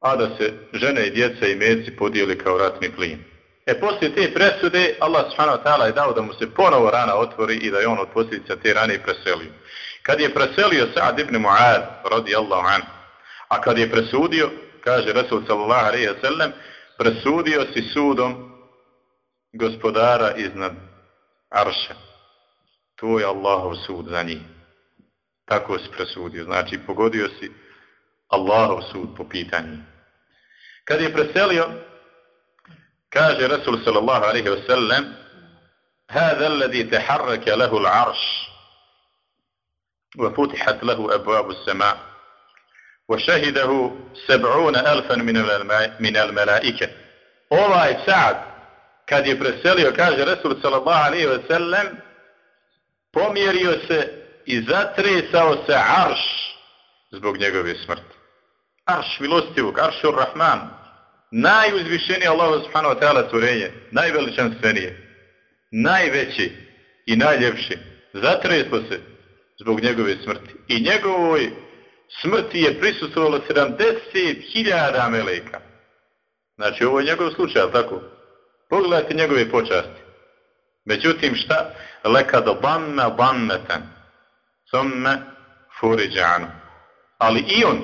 a da se žene i djeca i meci podijeli kao ratni plin. E poslije te presude, Allah subhanahu wa ta'ala je dao da mu se ponovo rana otvori i da je on od posljedica te rane i preselio. Kad je preselio Sa'ad ibn Mu'ad, radi Allahu an, a kad je presudio, kaže Rasul sallallahu alaihi wa sallam, presudio si sudom gospodara iznad Arša. To je Allahov sud za njih. Tako si presudio. Znači, pogodio si Allahov sud po pitanju. Kad je preselio, kaže Rasul sallallahu alaihi wa sallam, هذا الذي تحرك له العرش وفتحت له أبواب السماء وشهده سبعون ألفا من الملائكة ovaj Sa'ad kad je preselio kaže Resul sallallahu alejhi ve sellem pomjerio se i zatresao se arš zbog njegove smrti arš milostivog arš rahman najuzvišenije Allah subhanahu wa ta'ala stvorenje najveličanstvenije najveći i najljepši zatresao se zbog njegove smrti i njegovoj smrti je prisustvovalo 70.000 meleka Znači, ovo je njegov slučaj, ali tako? Pogledajte njegove počasti. Međutim, šta? Leka banna banneten. Somme furiđanu. Ali i on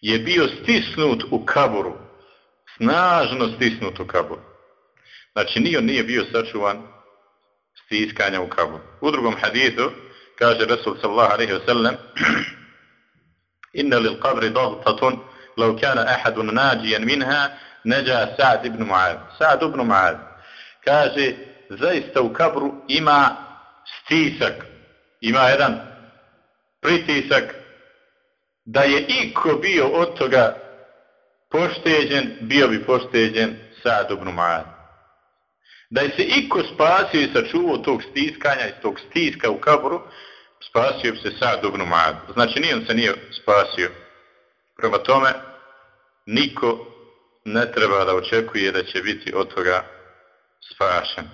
je bio stisnut u kaburu. Snažno stisnut u kaburu. Znači, ni on nije bio sačuvan stiskanja u kaburu. U drugom hadijetu, kaže Resul sallallahu alaihi wa sallam inna lil qabri dabtatun law kana ahadun najiyan minha naja sa'd ibn mu'ad sa'd ibn mu'ad kaže zaista u kabru ima stisak ima jedan pritisak da je iko bio od toga pošteđen, bio bi pošteđen Sad ibn Mu'ad. Da je se iko spasio i sačuvao tog stiskanja i tog stiska u kabru, spasio bi se Sa'd ibn Mu'ad znači nije on se nije spasio Prema tome, niko ne treba da očekuje da će biti od toga spašen.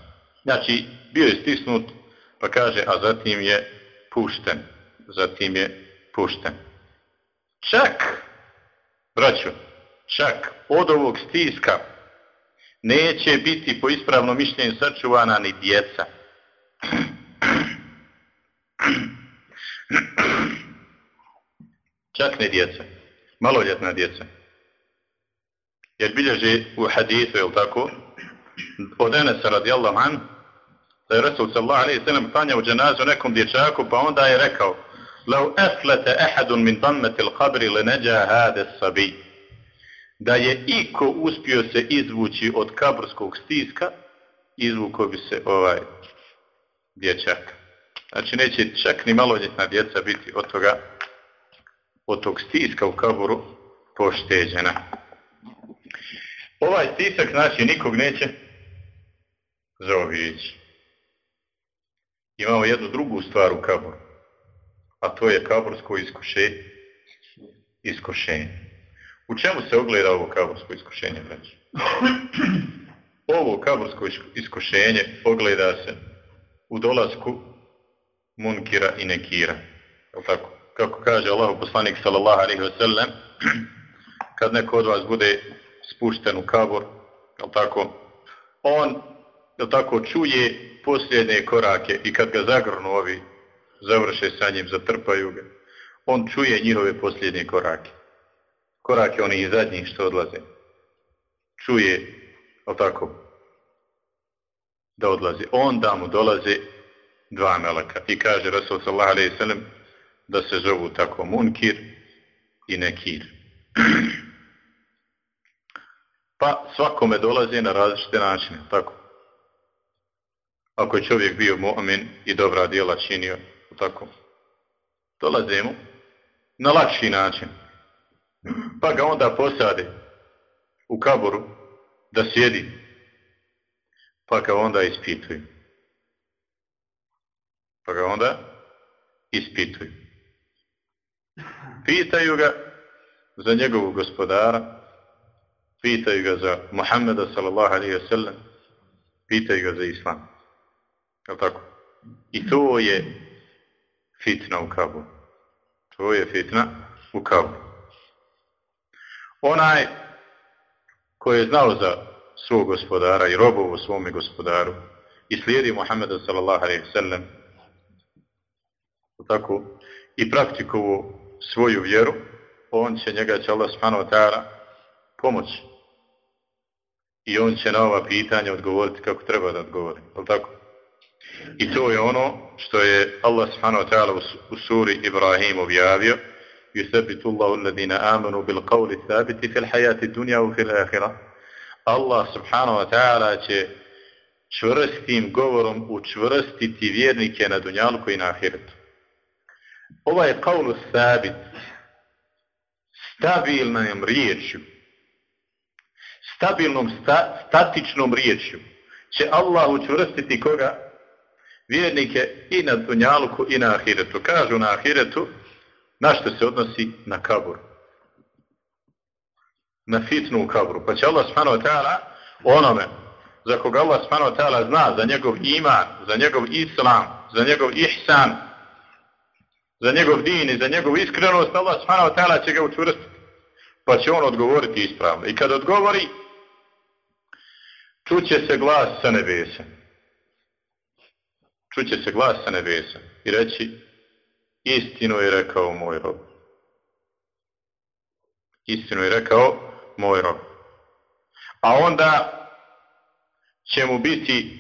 Znači, bio je stisnut, pa kaže, a zatim je pušten. Zatim je pušten. Čak, braću, čak od ovog stiska neće biti po ispravnom mišljenju sačuvana ni djeca. Čak ne djeca maloljetna djeca. Jer bilježi u hadisu, je tako, od Enesa radijallahu an, da je Resul sallallahu alaihi sallam klanja u dženazu nekom dječaku, pa onda je rekao, لو أفلت أحد من ضمة القبر لنجا هذا الصبي da je iko uspio se izvući od kaburskog stiska, izvuko bi se ovaj dječak. Znači neće čak ni maloljetna djeca biti od toga, od tog stiska u kaburu pošteđena. Ovaj stisak znači nikog neće zaobići. Imamo jednu drugu stvar u kaburu, a to je kabursko iskušenje. iskušenje. U čemu se ogleda ovo kabursko iskušenje, braći? ovo kabursko iskušenje ogleda se u dolasku munkira i nekira. Je tako? Kako kaže Allah poslanik sallallahu alaihi wa sallam, kad neko od vas bude spušten u kabor, je tako? On, je tako, čuje posljednje korake i kad ga zagrnu ovi, završe sa njim, zatrpaju ga, on čuje njihove posljednje korake. Korake oni iz zadnjih što odlaze. Čuje, je tako, da odlazi. Onda mu dolaze dva meleka. I kaže Rasul sallallahu alaihi sallam da se zovu tako munkir i nekir. pa svakome dolaze na različite načine. Tako. Ako je čovjek bio mu'min i dobra djela činio, tako, dolaze mu na lakši način. Pa ga onda posade u kaboru da sjedi, pa ga onda ispituju pa ga onda ispituju. Pitaju ga za njegovog gospodara, pitaju ga za Muhammeda sallallahu alaihi wa sallam, pitaju ga za islam. Je tako? I to je fitna u Kabu. To je fitna u Kabu. Onaj koji je znao za svog gospodara i robovo svome gospodaru i slijedi Muhammeda sallallahu alaihi wa sallam, tako, i praktikovu svoju vjeru, on će njega će Allah subhanahu wa ta'ala pomoći. I on će na ova pitanja odgovoriti kako treba da odgovori. Je tako? I to je ono što je Allah subhanahu wa ta'ala u suri Ibrahim objavio يثبت الله الذين آمنوا بالقول الثابت في الحياة الدنيا وفي الآخرة Allah subhanahu wa ta'ala će čvrstim govorom učvrstiti vjernike na dunjalku i na ahiretu ovaj kaulu sabit stabilnom riječju. Stabilnom sta, statičnom riječju. Će Allah učvrstiti koga? Vjernike i na dunjaluku i na ahiretu. Kažu na ahiretu na što se odnosi? Na kabur. Na fitnu kabru. pa će Allah subhanahu wa ta'ala onome za koga Allah subhanahu wa ta'ala zna za njegov iman za njegov islam za njegov ihsan za njegov din i za njegov iskrenost, Allah subhanahu wa ta'ala će ga učvrstiti. Pa će on odgovoriti ispravno. I kad odgovori, čuće se glas sa nebesa. Čuće se glas sa nebesa. I reći, istinu je rekao moj rob. Istinu je rekao moj rob. A onda će mu biti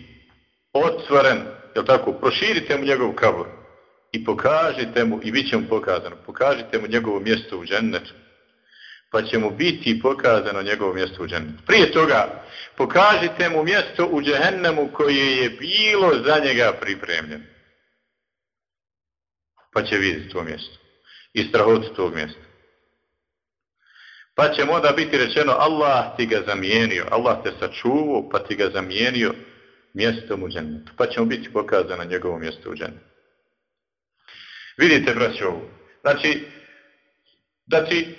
otvoren, jel tako, proširite mu njegov kabor i pokažite mu, i bit će mu pokazano, pokažite mu njegovo mjesto u džennetu, pa će mu biti pokazano njegovo mjesto u džennetu. Prije toga, pokažite mu mjesto u džehennemu koje je bilo za njega pripremljeno. Pa će vidjeti to mjesto. I strahoti tog mjesta. Pa će mu onda biti rečeno, Allah ti ga zamijenio, Allah te sačuvao, pa ti ga zamijenio mjestom u džennetu. Pa će mu biti pokazano njegovo mjesto u džennetu. Vidite, braći, ovo. Znači, da ti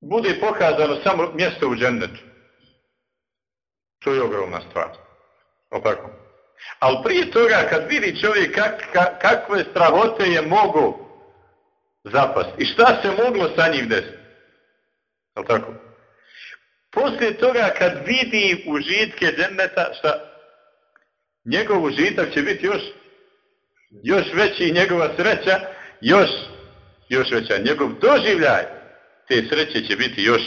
bude pokazano samo mjesto u džennetu. To je ogromna stvar. Opako. Ali prije toga, kad vidi čovjek kak, kak, kakve strahote je mogu zapast i šta se moglo sa njim desiti. Jel tako? Poslije toga, kad vidi užitke dženneta, šta? Njegov užitak će biti još još veći njegova sreća, još, još veća. Njegov doživljaj te sreće će biti još,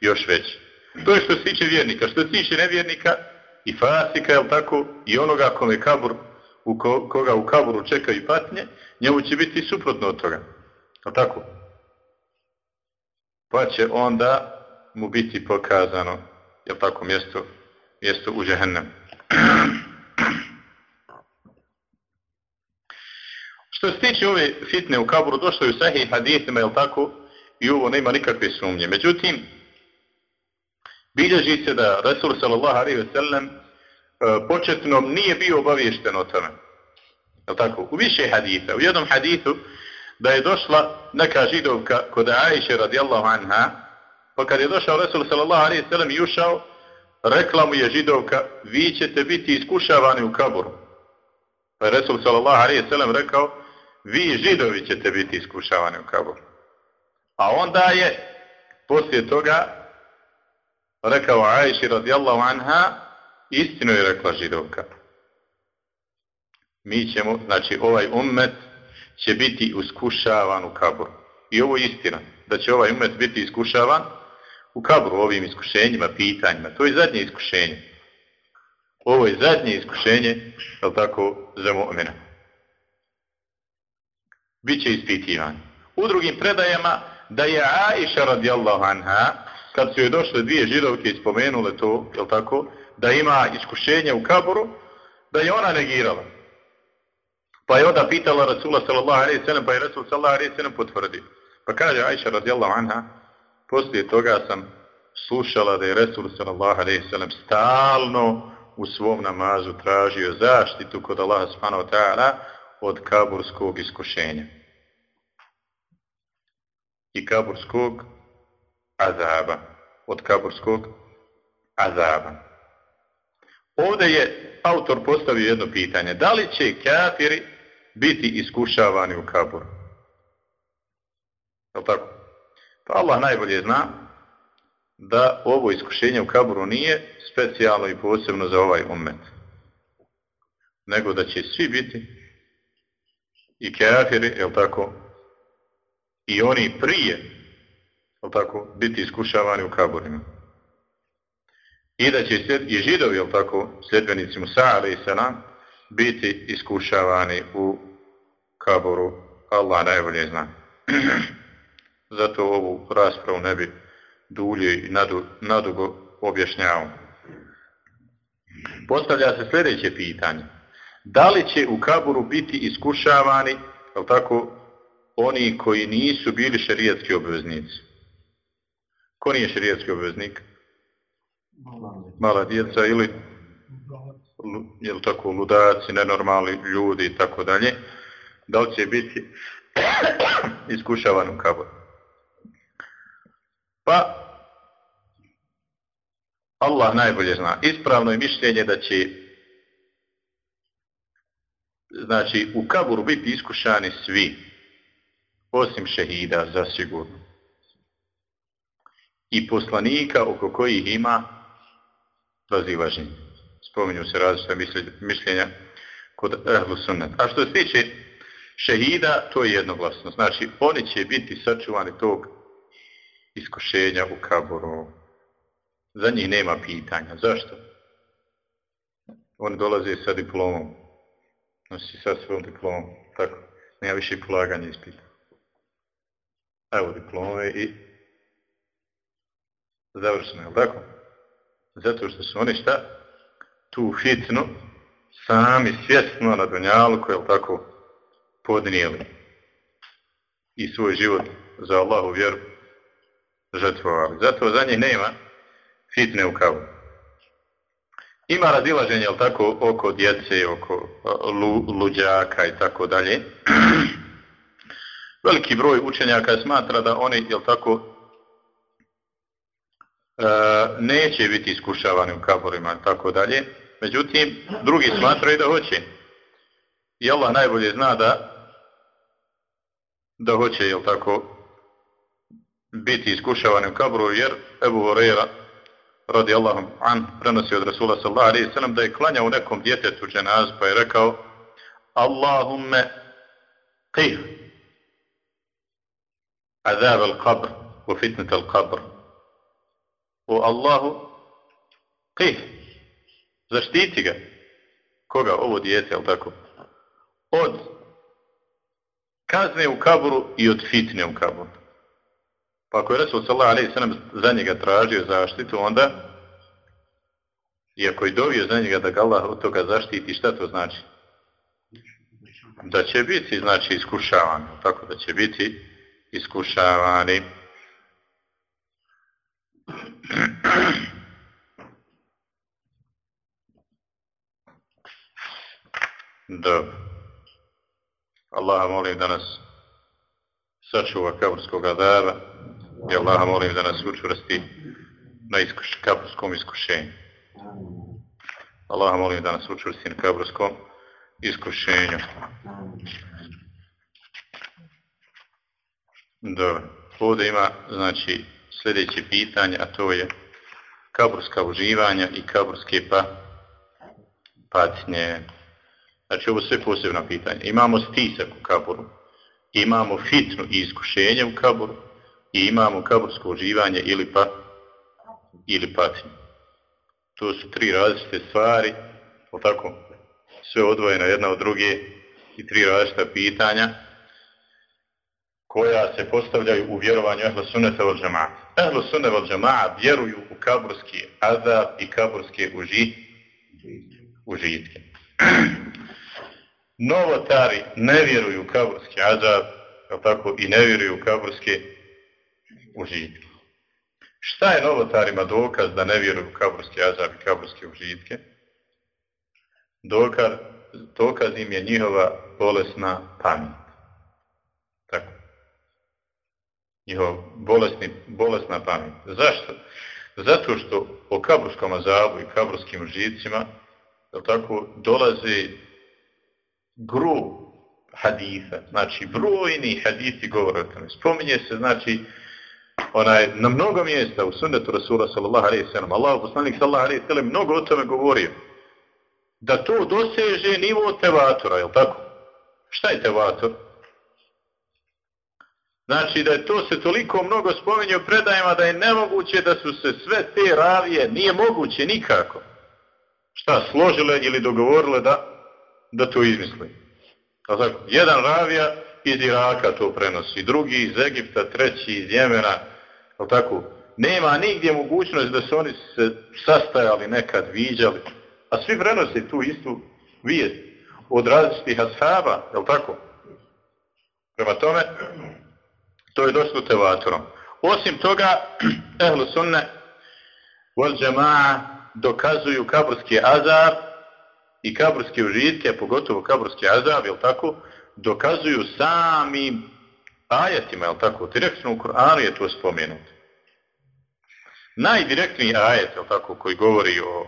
još veći. To je što se tiče vjernika. Što se tiče nevjernika i fasika, je tako, i onoga kome kabur u ko, koga u kaburu čekaju patnje, njemu će biti suprotno od toga. Je tako? Pa će onda mu biti pokazano, je tako, mjesto, mjesto u džehennem. Što se tiče ove fitne u kaburu, došlo je u sahih hadisima, jel tako, i ovo nema nikakve sumnje. Međutim, bilježi se da Rasul sallallahu alaihi ve sellem početnom nije bio obaviješten o tome. Je tako? U više hadisa. U jednom hadisu da je došla neka židovka kod Aisha radijallahu anha, pa kad je došao Rasul sallallahu alaihi ve sellem i ušao, rekla mu je židovka, vi ćete biti iskušavani u kaburu. Pa je Resul sallallahu alaihi ve sellem rekao, vi židovi ćete biti iskušavani u kaboru. A onda je poslije toga rekao Ajši radijallahu anha, istinu je rekla židovka. Mi ćemo, znači ovaj ummet će biti iskušavan u kaboru. I ovo je istina, da će ovaj ummet biti iskušavan u kabru, ovim iskušenjima, pitanjima. To je zadnje iskušenje. Ovo je zadnje iskušenje, je tako, za mu'mina. Biće ispitivan. U drugim predajama, da je Aisha radijallahu anha, kad su joj došle dvije židovke i spomenule to, je tako, da ima iskušenje u kaburu, da je ona negirala. Pa je onda pitala Rasula sallallahu alaihi sallam, pa je Rasul sallallahu alaihi sallam potvrdio. Pa kaže Aisha radijallahu anha, poslije toga sam slušala da je Rasul sallallahu alaihi sallam stalno u svom namazu tražio zaštitu kod Allaha subhanahu ta'ala od kaburskog iskušenja i kaburskog azaba. Od kaburskog azaba. Ovdje je autor postavio jedno pitanje. Da li će kafiri biti iskušavani u kaburu? Je tako? Pa Allah najbolje zna da ovo iskušenje u kaburu nije specijalno i posebno za ovaj umet. Nego da će svi biti i kafiri, jel tako, i oni prije tako, biti iskušavani u kaburima. I da će i židovi, jel tako, sljedbenici Musa, ali i salam, biti iskušavani u kaburu. Allah najbolje zna. Zato ovu raspravu ne bi dulje i nadu, nadugo objašnjavao. Postavlja se sljedeće pitanje. Da li će u kaburu biti iskušavani, jel tako, oni koji nisu bili šerijatski obveznici. Ko nije šerijatski obveznik? Mala djeca ili je li tako ludaci, nenormalni ljudi i tako dalje. Da li će biti iskušavan u kabor? Pa Allah najbolje zna. Ispravno je mišljenje da će znači u kaburu biti iskušani svi osim šehida za sigurno. I poslanika oko kojih ima razilaženje. Spominju se različite mišljenja kod ehlu sunnet. A što se tiče šehida, to je jednoglasno. Znači, oni će biti sačuvani tog iskušenja u kaboru. Za njih nema pitanja. Zašto? Oni dolaze sa diplomom. Znači sa svojom diplomom. Tako. Nema više polaganja ispita evo diplome i završeno, je tako? Zato što su oni šta? Tu fitnu sami svjesno na dunjalu koje je tako podnijeli i svoj život za Allahu vjeru žrtvovali. Zato za njih nema fitne u kavu. Ima razilaženje, jel tako, oko djece, oko lu, luđaka i tako dalje. veliki broj učenjaka smatra da oni, jel tako, e, neće biti iskušavani u kaborima i tako dalje. Međutim, drugi smatraju da hoće. I Allah najbolje zna da da hoće, jel tako, biti iskušavani u kaboru, jer Ebu Horeira, radi Allahom an, prenosi od Rasula sallallahu alaihi sallam, da je klanjao nekom djetetu dženaz, pa je rekao, Allahumme qih, azab al qabr, u fitnet al qabr, o Allahu qih, zaštiti ga, koga? Ovo djete, jel tako, od kazne u kaburu i od fitne u kaburu. Pa ako je Resul sallallahu alaihi sallam za njega tražio zaštitu, onda i ako je dovio za njega da ga Allah od toga zaštiti, šta to znači? Da će biti, znači, iskušavani. Tako da će biti iskušavani. Dobro. Allaha molim da nas sačuva kaburskog adaba i Allaha molim da nas učvrsti na iskuš, kabrskom iskušenju. Allaha molim da nas učvrsti na kaburskom iskušenju. Dobro. Ovdje ima, znači, sljedeće pitanje, a to je kaburska uživanja i kaburske pa patnje. Znači, ovo sve posebna pitanja. Imamo stisak u kaburu, imamo fitnu i iskušenje u kaburu i imamo kabursko uživanje ili pa ili patnje. To su tri različite stvari, ali tako, sve odvojeno jedna od druge i tri različita pitanja koja se postavljaju u vjerovanju ehlu sunneta od džama'a. Ehlu sunneta od džama'a vjeruju u kaburski azab i kaburske uži, užitke. Novotari ne vjeruju u kaburski azab, tako, i ne vjeruju u kaburske užitku. Šta je novotarima dokaz da ne vjeruju u kaburski azab i kaburske užitke? Dokaz, dokaz im je njihova bolesna pamet. Tako. Njihova bolesni, bolesna pamet. Zašto? Zato što o kaburskom azabu i kaburskim užitcima tako, dolaze gru haditha, znači brojni hadithi govore o tome. Spominje se, znači, onaj, na mnogo mjesta u sunnetu Rasula sallallahu alaihi sallam, Allah poslanik sallallahu alaihi sallam mnogo o tome govorio, da to doseže nivo tevatora, je tako? Šta je tevator? Znači da je to se toliko mnogo spominje u predajima da je nemoguće da su se sve te ravije, nije moguće nikako, šta složile ili dogovorile da, da to izmisli. Tako, jedan ravija iz Iraka to prenosi, drugi iz Egipta, treći iz Jemena, tako, nema nigdje mogućnost da su oni se sastajali nekad, viđali, a svi prenose tu istu vijest od različitih ashaba, jel tako? Prema tome, to je došlo tevatorom. Osim toga, ehlu sunne, vol džema'a dokazuju kaburski azab i kaburske užitke, pogotovo kaburski azab, jel tako? Dokazuju samim ajetima, je tako? Direktno u Kur'anu je to spomenuto. Najdirektniji ajet, je tako, koji govori o,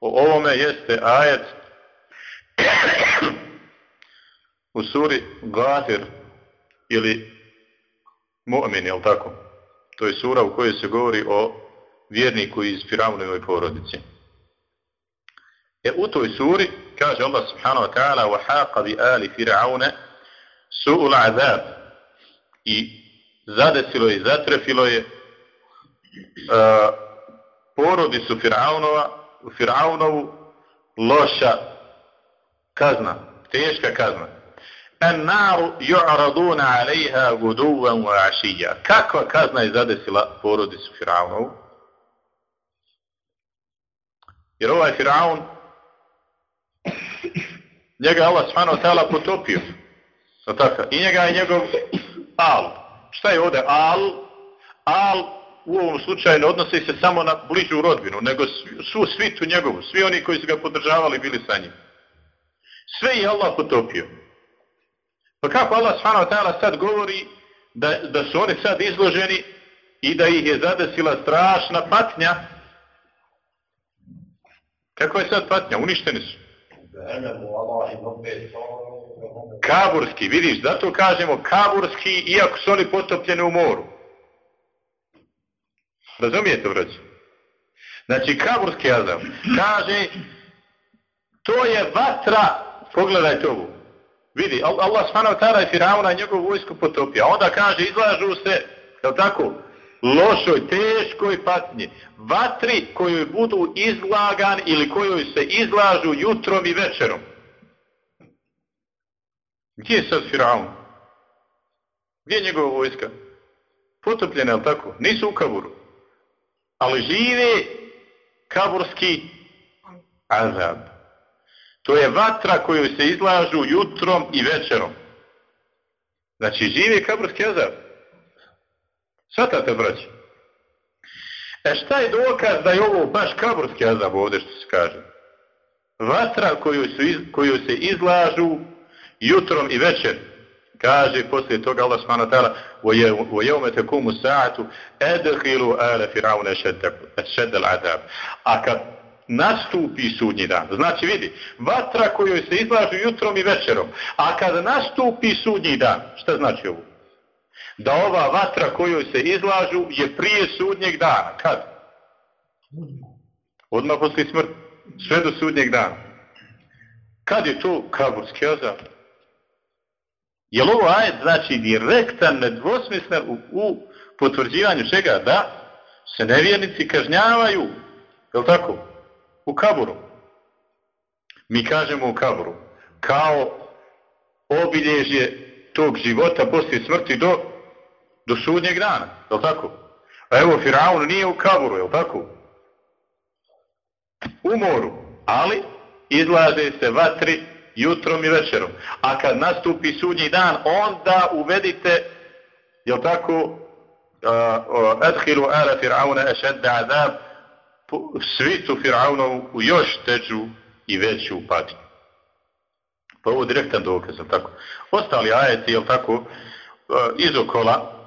o ovome, jeste ajet u suri Gafir ili Mu'min, je tako? To je sura u kojoj se govori o vjerniku iz Firavnojoj porodici. E u toj suri kaže Allah subhanahu wa ta'ala وَحَاقَ بِآلِ فِرْعَوْنَ سُؤُ الْعَذَابِ i zadesilo je i zatrefilo je uh, porodicu Firavnova u Firaunovu loša kazna, teška kazna. En naru ju'raduna alejha guduvan wa ašija. Kakva kazna je zadesila porodicu Firaunovu? Jer ovaj Firaun, njega Allah subhanahu wa ta'ala potopio. Tako. I njega je njegov al. Šta je ovdje al? Al u ovom slučaju ne odnosi se samo na bližu rodbinu, nego svu svitu njegovu, svi oni koji su ga podržavali bili sa njim. Sve je Allah potopio. Pa kako Allah subhanahu wa ta'ala sad govori da, da su oni sad izloženi i da ih je zadesila strašna patnja? Kako je sad patnja? Uništeni su. Kaburski, vidiš, zato kažemo kaburski, iako su oni potopljeni u moru. Razumijete, vrać? Znači, kaburski azam kaže, to je vatra, pogledajte ovu, vidi, Allah subhanahu wa ta'ala Firauna i njegovu vojsku potopio, onda kaže, izlažu se, je tako, lošoj, teškoj patnji, vatri kojoj budu izlagan ili kojoj se izlažu jutrom i večerom. Gdje je sad Firaun? Gdje je njegova vojska? Potopljena, ali tako? Nisu u kaburu. Ali žive kaburski azab. To je vatra koju se izlažu jutrom i večerom. Znači, žive kaburski azab. Svatate, braći? E šta je dokaz da je ovo baš kaburski azab ovdje što se kaže? Vatra koju, su iz, koju se izlažu jutrom i večer. Kaže poslije toga Allah subhanahu wa ta'ala وَيَوْمَ تَكُمُ سَاعَةُ أَدْخِلُوا آلَ فِرَعُونَ شَدَّ الْعَذَابِ A kad nastupi sudnji dan, znači vidi, vatra koju se izlažu jutrom i večerom, a kad nastupi sudnji dan, šta znači ovo? Da ova vatra koju se izlažu je prije sudnjeg dana. Kad? Odmah poslije smrti. Sve do sudnjeg dana. Kad je to kaburski azab? Je li ovo ajet znači direktan, nedvosmislen u, u potvrđivanju čega? Da se nevjernici kažnjavaju, je li tako? U kaburu. Mi kažemo u kaburu. Kao obilježje tog života poslije smrti do, do sudnjeg dana. Je li tako? A evo, Firaun nije u kaburu, je li tako? U moru. Ali izlaze se vatri jutrom i večerom. A kad nastupi sudnji dan, onda uvedite, je tako, adhilu ala Fir'auna ešedda azab, svitu Fir'aunovu u još teđu i veću patnju. Pa ovo je direktan dokaz, je tako? Ostali ajeti, je tako, e, izokola,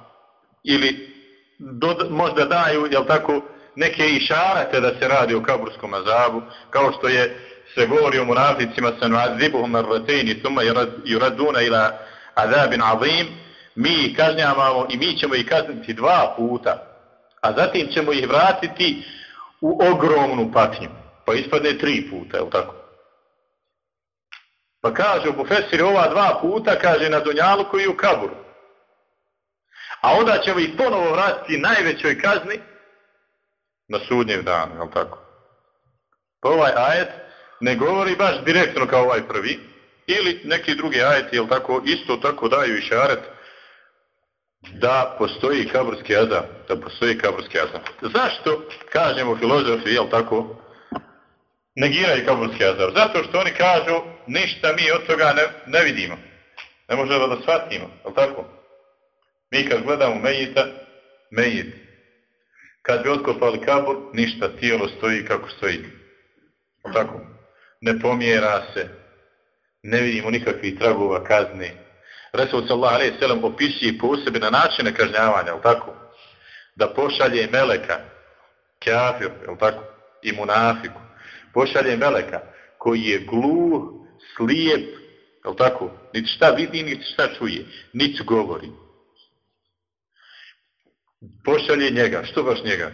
ili do, možda daju, jel tako, neke išarate da se radi o kaburskom azabu, kao što je se govori o munaficima sa nuazibuhum marratejni thumma yuraduna ila azabin azim mi kažnjavamo i mi ćemo ih kazniti dva puta a zatim ćemo ih vratiti u ogromnu patnju pa ispadne tri puta, je tako? Pa kaže u Bufesiri ova dva puta, kaže na Dunjalu koji u Kaburu. A onda ćemo ih ponovo vratiti najvećoj kazni na sudnjev dan, je tako? Pa ovaj ajet ne govori baš direktno kao ovaj prvi, ili neki drugi ajeti, jel tako, isto tako daju i šaret, da postoji kaburski azab, da postoji kaburski azab. Zašto, kažemo filozofi, jel tako, negiraju kaburski azab? Zato što oni kažu, ništa mi od toga ne, ne vidimo. Ne možemo da shvatimo, jel tako? Mi kad gledamo mejita, mejit. Kad bi otkopali kabur, ništa, tijelo stoji kako stoji. Tako? ne pomjera se, ne vidimo nikakvih tragova kazne. Resul sallallahu alaihi sallam opisuje posebe na načine kažnjavanja, je tako? Da pošalje meleka, kafir, je tako? I munafiku. Pošalje meleka koji je gluh, slijep, je tako? Niti šta vidi, niti šta čuje, niti govori. Pošalje njega, što baš njega?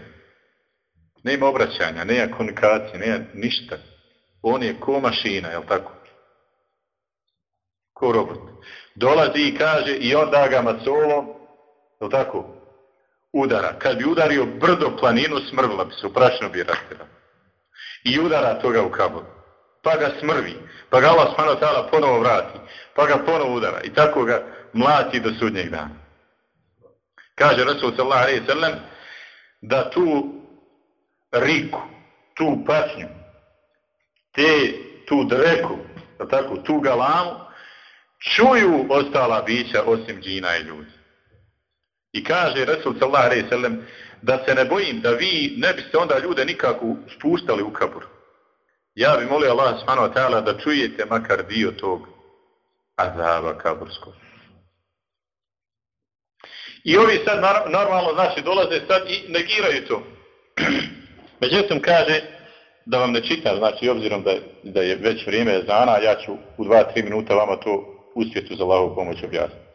Nema obraćanja, nema komunikacije, nema ništa on je ko mašina, je tako? Ko robot. Dolazi i kaže i onda ga macolom, jel tako? Udara. Kad bi udario brdo planinu, smrvila bi se, uprašno bi rastila. I udara toga u kabor. Pa ga smrvi. Pa ga Allah smano tala ponovo vrati. Pa ga ponovo udara. I tako ga mlati do sudnjeg dana. Kaže Rasul sallallahu alaihi sallam da tu riku, tu pačnju, te, tu dreku, da tako, tu galamu, čuju ostala bića osim džina i ljudi. I kaže Resul sallallahu alaihi sallam da se ne bojim da vi ne biste onda ljude nikako spustali u kabur. Ja bi molio Allah subhanahu wa ta'ala da čujete makar dio tog azaba kaburskog. I ovi sad normalno znači dolaze sad i negiraju to. Međutim kaže da vam ne čitam, znači obzirom da, da je već vrijeme zana, ja ću u dva, tri minuta vama to uspjetu za lavu pomoć objasniti.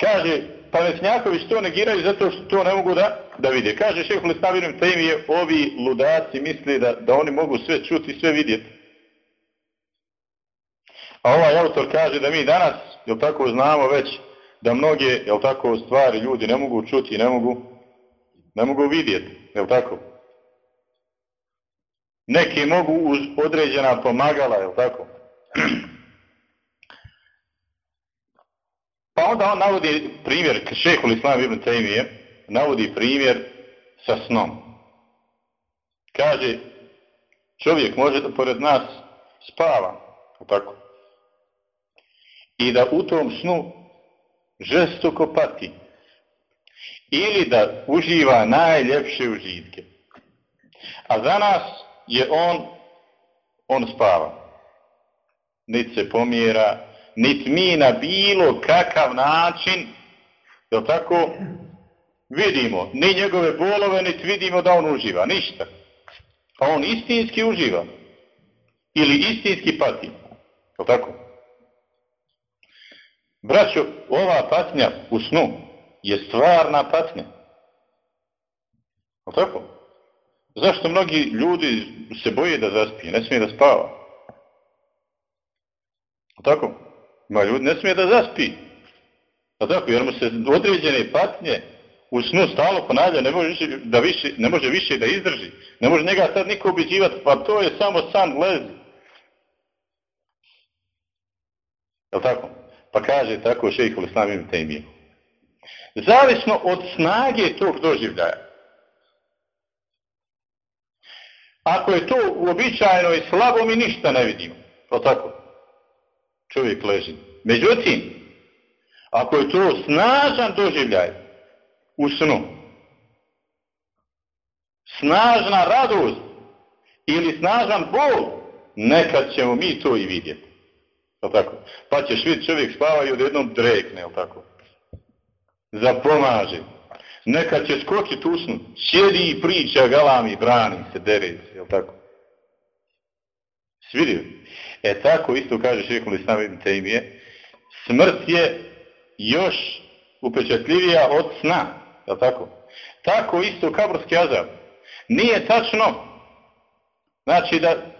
Kaže, pa Vesnjaković to negiraju zato što to ne mogu da, da vide. Kaže šeho Listavinom Tejmije, ovi ludaci misle da, da oni mogu sve čuti i sve vidjeti. A ovaj autor kaže da mi danas, jel tako, znamo već da mnoge, jel tako, stvari ljudi ne mogu čuti i ne mogu, ne mogu vidjeti, jel tako? Neki mogu uz određena pomagala, jel tako? Pa onda on navodi primjer, šehol Islam ibn Taymije, navodi primjer sa snom. Kaže, čovjek može da pored nas spava, tako? I da u tom snu žestoko pati. Ili da uživa najljepše užitke. A za nas je on, on spava. Nit se pomjera, nit mi na bilo kakav način, je tako, vidimo, ni njegove bolove, nit vidimo da on uživa, ništa. A on istinski uživa. Ili istinski pati. Je tako? Braćo, ova patnja u snu je stvarna patnja. Je tako? Zašto mnogi ljudi se boje da zaspije, ne smije da spava? Je tako? Ma ljudi ne smije da zaspi. Je tako? Jer mu se određene patnje u snu stalo ponavlja, ne može više da, više, ne može više da izdrži. Ne može njega sad niko ubiđivati, pa to je samo san lezi. Je tako? Pa kaže tako šejh Islam ibn Taymije. Zavisno od snage tog doživljaja. Ako je to uobičajeno i slabo, mi ništa ne vidimo. Pa tako. Čovjek leži. Međutim, ako je to snažan doživljaj u snu, snažna radost ili snažan bol, nekad ćemo mi to i vidjeti. Je tako? Pa ćeš vidjeti čovjek spava i odjednom drekne, jel tako? Zapomaže. Neka će skočiti usnu, sjedi i priča, galami, brani se, dere se, jel tako? Svidio? E tako isto kaže šekom Islam ibn Tejmije, smrt je još upečatljivija od sna, jel tako? Tako isto kaburski azab. Nije tačno, znači da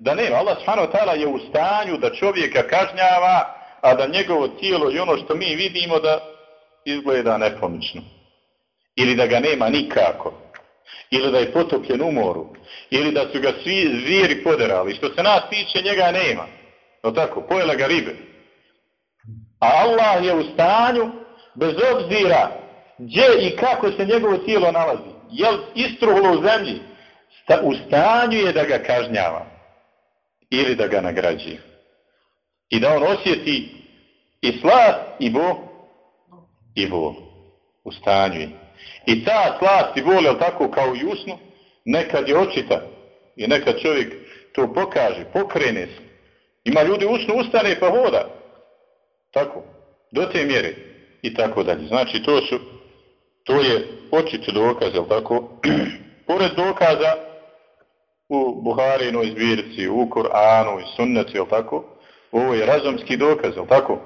da nema. Allah subhanahu wa ta'ala je u stanju da čovjeka kažnjava, a da njegovo tijelo i ono što mi vidimo da izgleda nepomično. Ili da ga nema nikako. Ili da je potopljen u moru. Ili da su ga svi zvijeri poderali. Što se nas tiče, njega nema. No tako, pojela ga ribe. A Allah je u stanju, bez obzira gdje i kako se njegovo tijelo nalazi. Jel istruhlo u zemlji? U stanju je da ga kažnjava ili da ga nagrađuje. I da on osjeti i slast i bol i bol u stanju. I ta slast i bol je tako kao i usnu, nekad je očita i nekad čovjek to pokaže, pokrene se. Ima ljudi usnu, ustane pa hoda. Tako, do te mjere i tako dalje. Znači to su, to je očito dokaz, je tako? Pored dokaza, u Buharinoj zbirci, u Kur'anu i sunnetu, je tako? Ovo je razumski dokaz, je tako?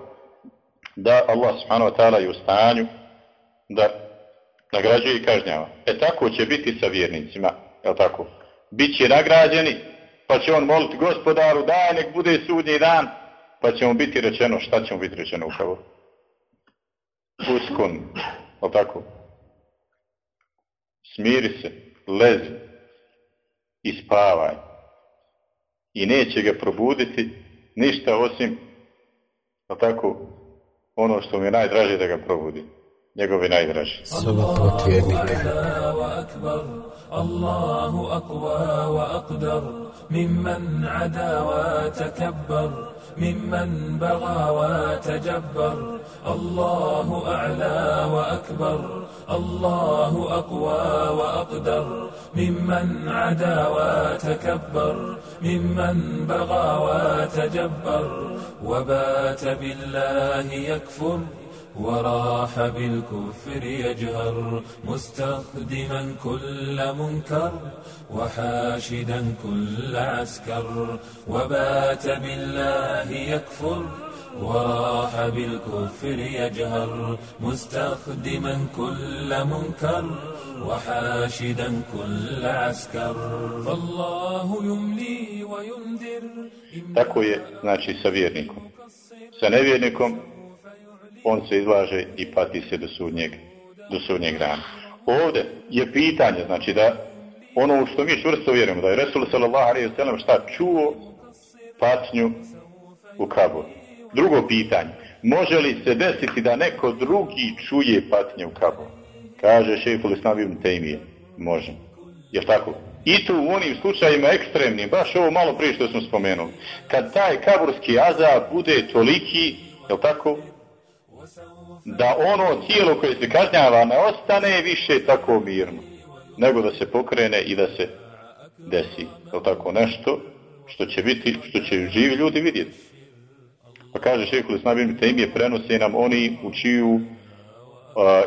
Da Allah subhanahu wa ta'ala je u stanju da nagrađuje i kažnjava. E tako će biti sa vjernicima, je tako? Biće nagrađeni, pa će on moliti gospodaru, daj nek bude sudnji dan, pa će mu biti rečeno, šta će mu biti rečeno upravo? Uskon, je tako? Smiri se, lezi, i spavaj. I neće ga probuditi ništa osim a tako ono što mi je najdraže da ga probudi. Njegovi najdraži. Soba potvjernika. Allahu akwa wa aqdar mimman ada wa takabbar ممن بغى وتجبر. الله أعلى وأكبر. الله أقوى وأقدر. ممن عدا وتكبر. ممن بغى وتجبر. وبات بالله يكفر. وراح بالكفر يجهر مستخدما كل منكر وحاشدا كل عسكر وبات بالله يكفر وراح بالكفر يجهر مستخدما كل منكر وحاشدا كل عسكر فالله يملي وينذر Tako je, znači, sa vjernikom. Sa nevjernikom on se izlaže i pati se do sudnjeg, do sudnjeg dana. Ovde je pitanje, znači da ono što mi čvrsto vjerujemo, da je Resul sallallahu alaihi wa šta čuo patnju u kaboru. Drugo pitanje, može li se desiti da neko drugi čuje patnje u kaboru? Kaže šeful Islam ibn Tejmije. Može. Je tako? I tu u onim slučajima ekstremnim, baš ovo malo prije što smo spomenuli, kad taj kaburski azab bude toliki, je tako, da ono tijelo koje se kažnjava ne ostane više tako mirno, nego da se pokrene i da se desi, To tako, nešto što će biti, što će živi ljudi vidjeti. Pa kaže šehekul Isnabim Tejmije, prenose nam oni u čiju uh,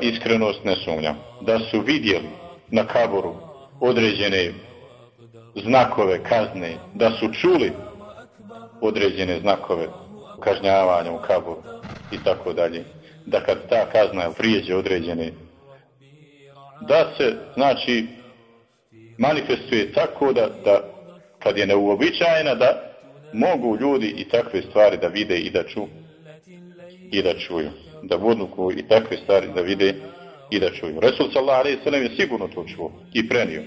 iskrenost ne sumnja. Da su vidjeli na kaboru određene znakove kazne, da su čuli određene znakove kažnjavanja u kaboru i tako dalje. Da kad ta kazna prijeđe određene, da se, znači, manifestuje tako da, da kad je neuobičajena, da mogu ljudi i takve stvari da vide i da ču i da čuju. Da vodnuku i takve stvari da vide i da čuju. Resul sallallahu alaihi sallam je sigurno to čuo i prenio.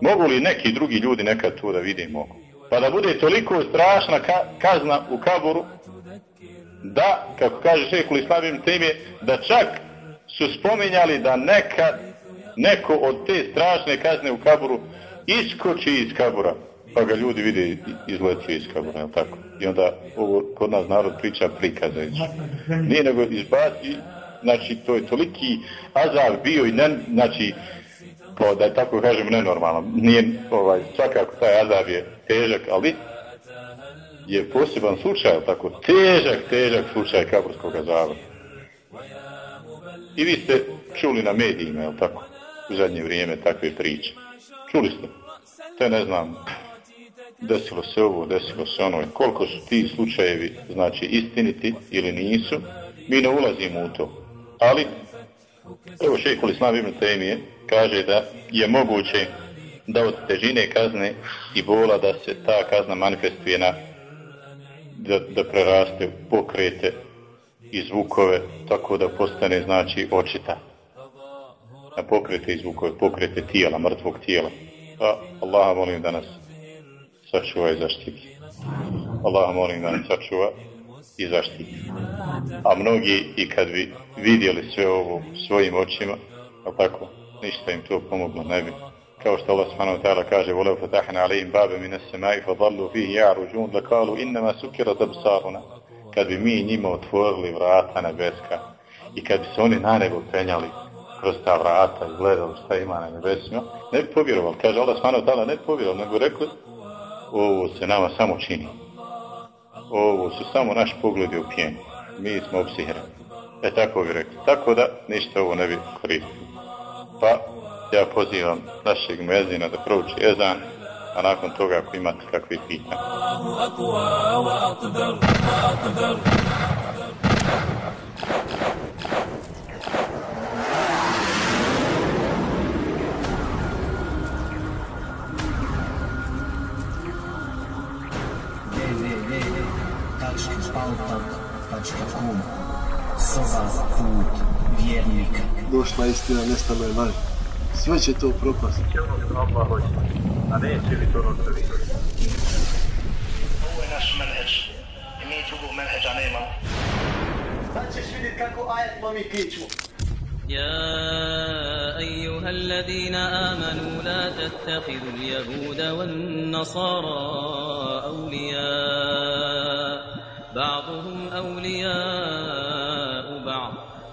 Mogu li neki drugi ljudi nekad to da vide i mogu? Pa da bude toliko strašna ka kazna u kaboru da, kako kaže šehekul islamim teme, da čak su spominjali da nekad neko od te strašne kazne u kaburu iskoči iz kabura pa ga ljudi vide izletio iz kabura, je tako? I onda ovo kod nas narod priča prikaze. Nije nego izbaci, znači to je toliki azab bio i ne, znači, po, da je tako kažem, nenormalno. Nije, ovaj, svakako taj azab je težak, ali je poseban slučaj, tako, težak, težak slučaj kaburskog azaba. I vi ste čuli na medijima, je tako, u zadnje vrijeme takve priče. Čuli ste? Te ne znam, desilo se ovo, desilo se ono, koliko su ti slučajevi, znači, istiniti ili nisu, mi ne ulazimo u to. Ali, evo šehhul Islam ibn Tejmije kaže da je moguće da od težine kazne i bola da se ta kazna manifestuje na da, da preraste pokrete i zvukove tako da postane znači očita na pokrete i zvukove pokrete tijela, mrtvog tijela pa Allah molim da nas sačuva i zaštiti. Allah molim da nas sačuva i zaštiti. A mnogi i kad bi vidjeli sve ovo svojim očima, a tako, ništa im to pomoglo ne bi Kao što Allah subhanahu wa ta'ala kaže وَلَوْ فَتَحْنَا عَلَيْهِمْ بَابَ مِنَ السَّمَاءِ فَضَلُّوا فِيهِ يَعْرُجُونَ لَكَالُوا إِنَّمَا سُكِرَتْ أَبْصَارُنَا Kad bi mi njima otvorili vrata nebeska i kad bi se oni na nebo penjali kroz ta vrata i gledali šta ima na nebesima, ne bi povjerovali. Kaže Allah subhanahu wa ta'ala ne bi povjerovali, nego rekli ovo se nama samo čini. Ovo su samo naš pogledi u pjeni. Mi smo opsihirani. E tako bi rekli. Tako da ništa ovo ne bi koristili. Pa ja pozivam našeg mezina da prouči ezan, a nakon toga ako imate kakve pitanje. www.paltak.com Soba put vjernika Došla istina, nestalo je mali. Sve će to hoće, a neće li to napravi. Ovo je naš menheđ. I mi drugog menheđa nemamo. Sad ćeš vidjeti kako ajet lomi kičmu. يا أيها الذين آمنوا لا تتخذوا اليهود والنصارى أولياء بعضهم أولياء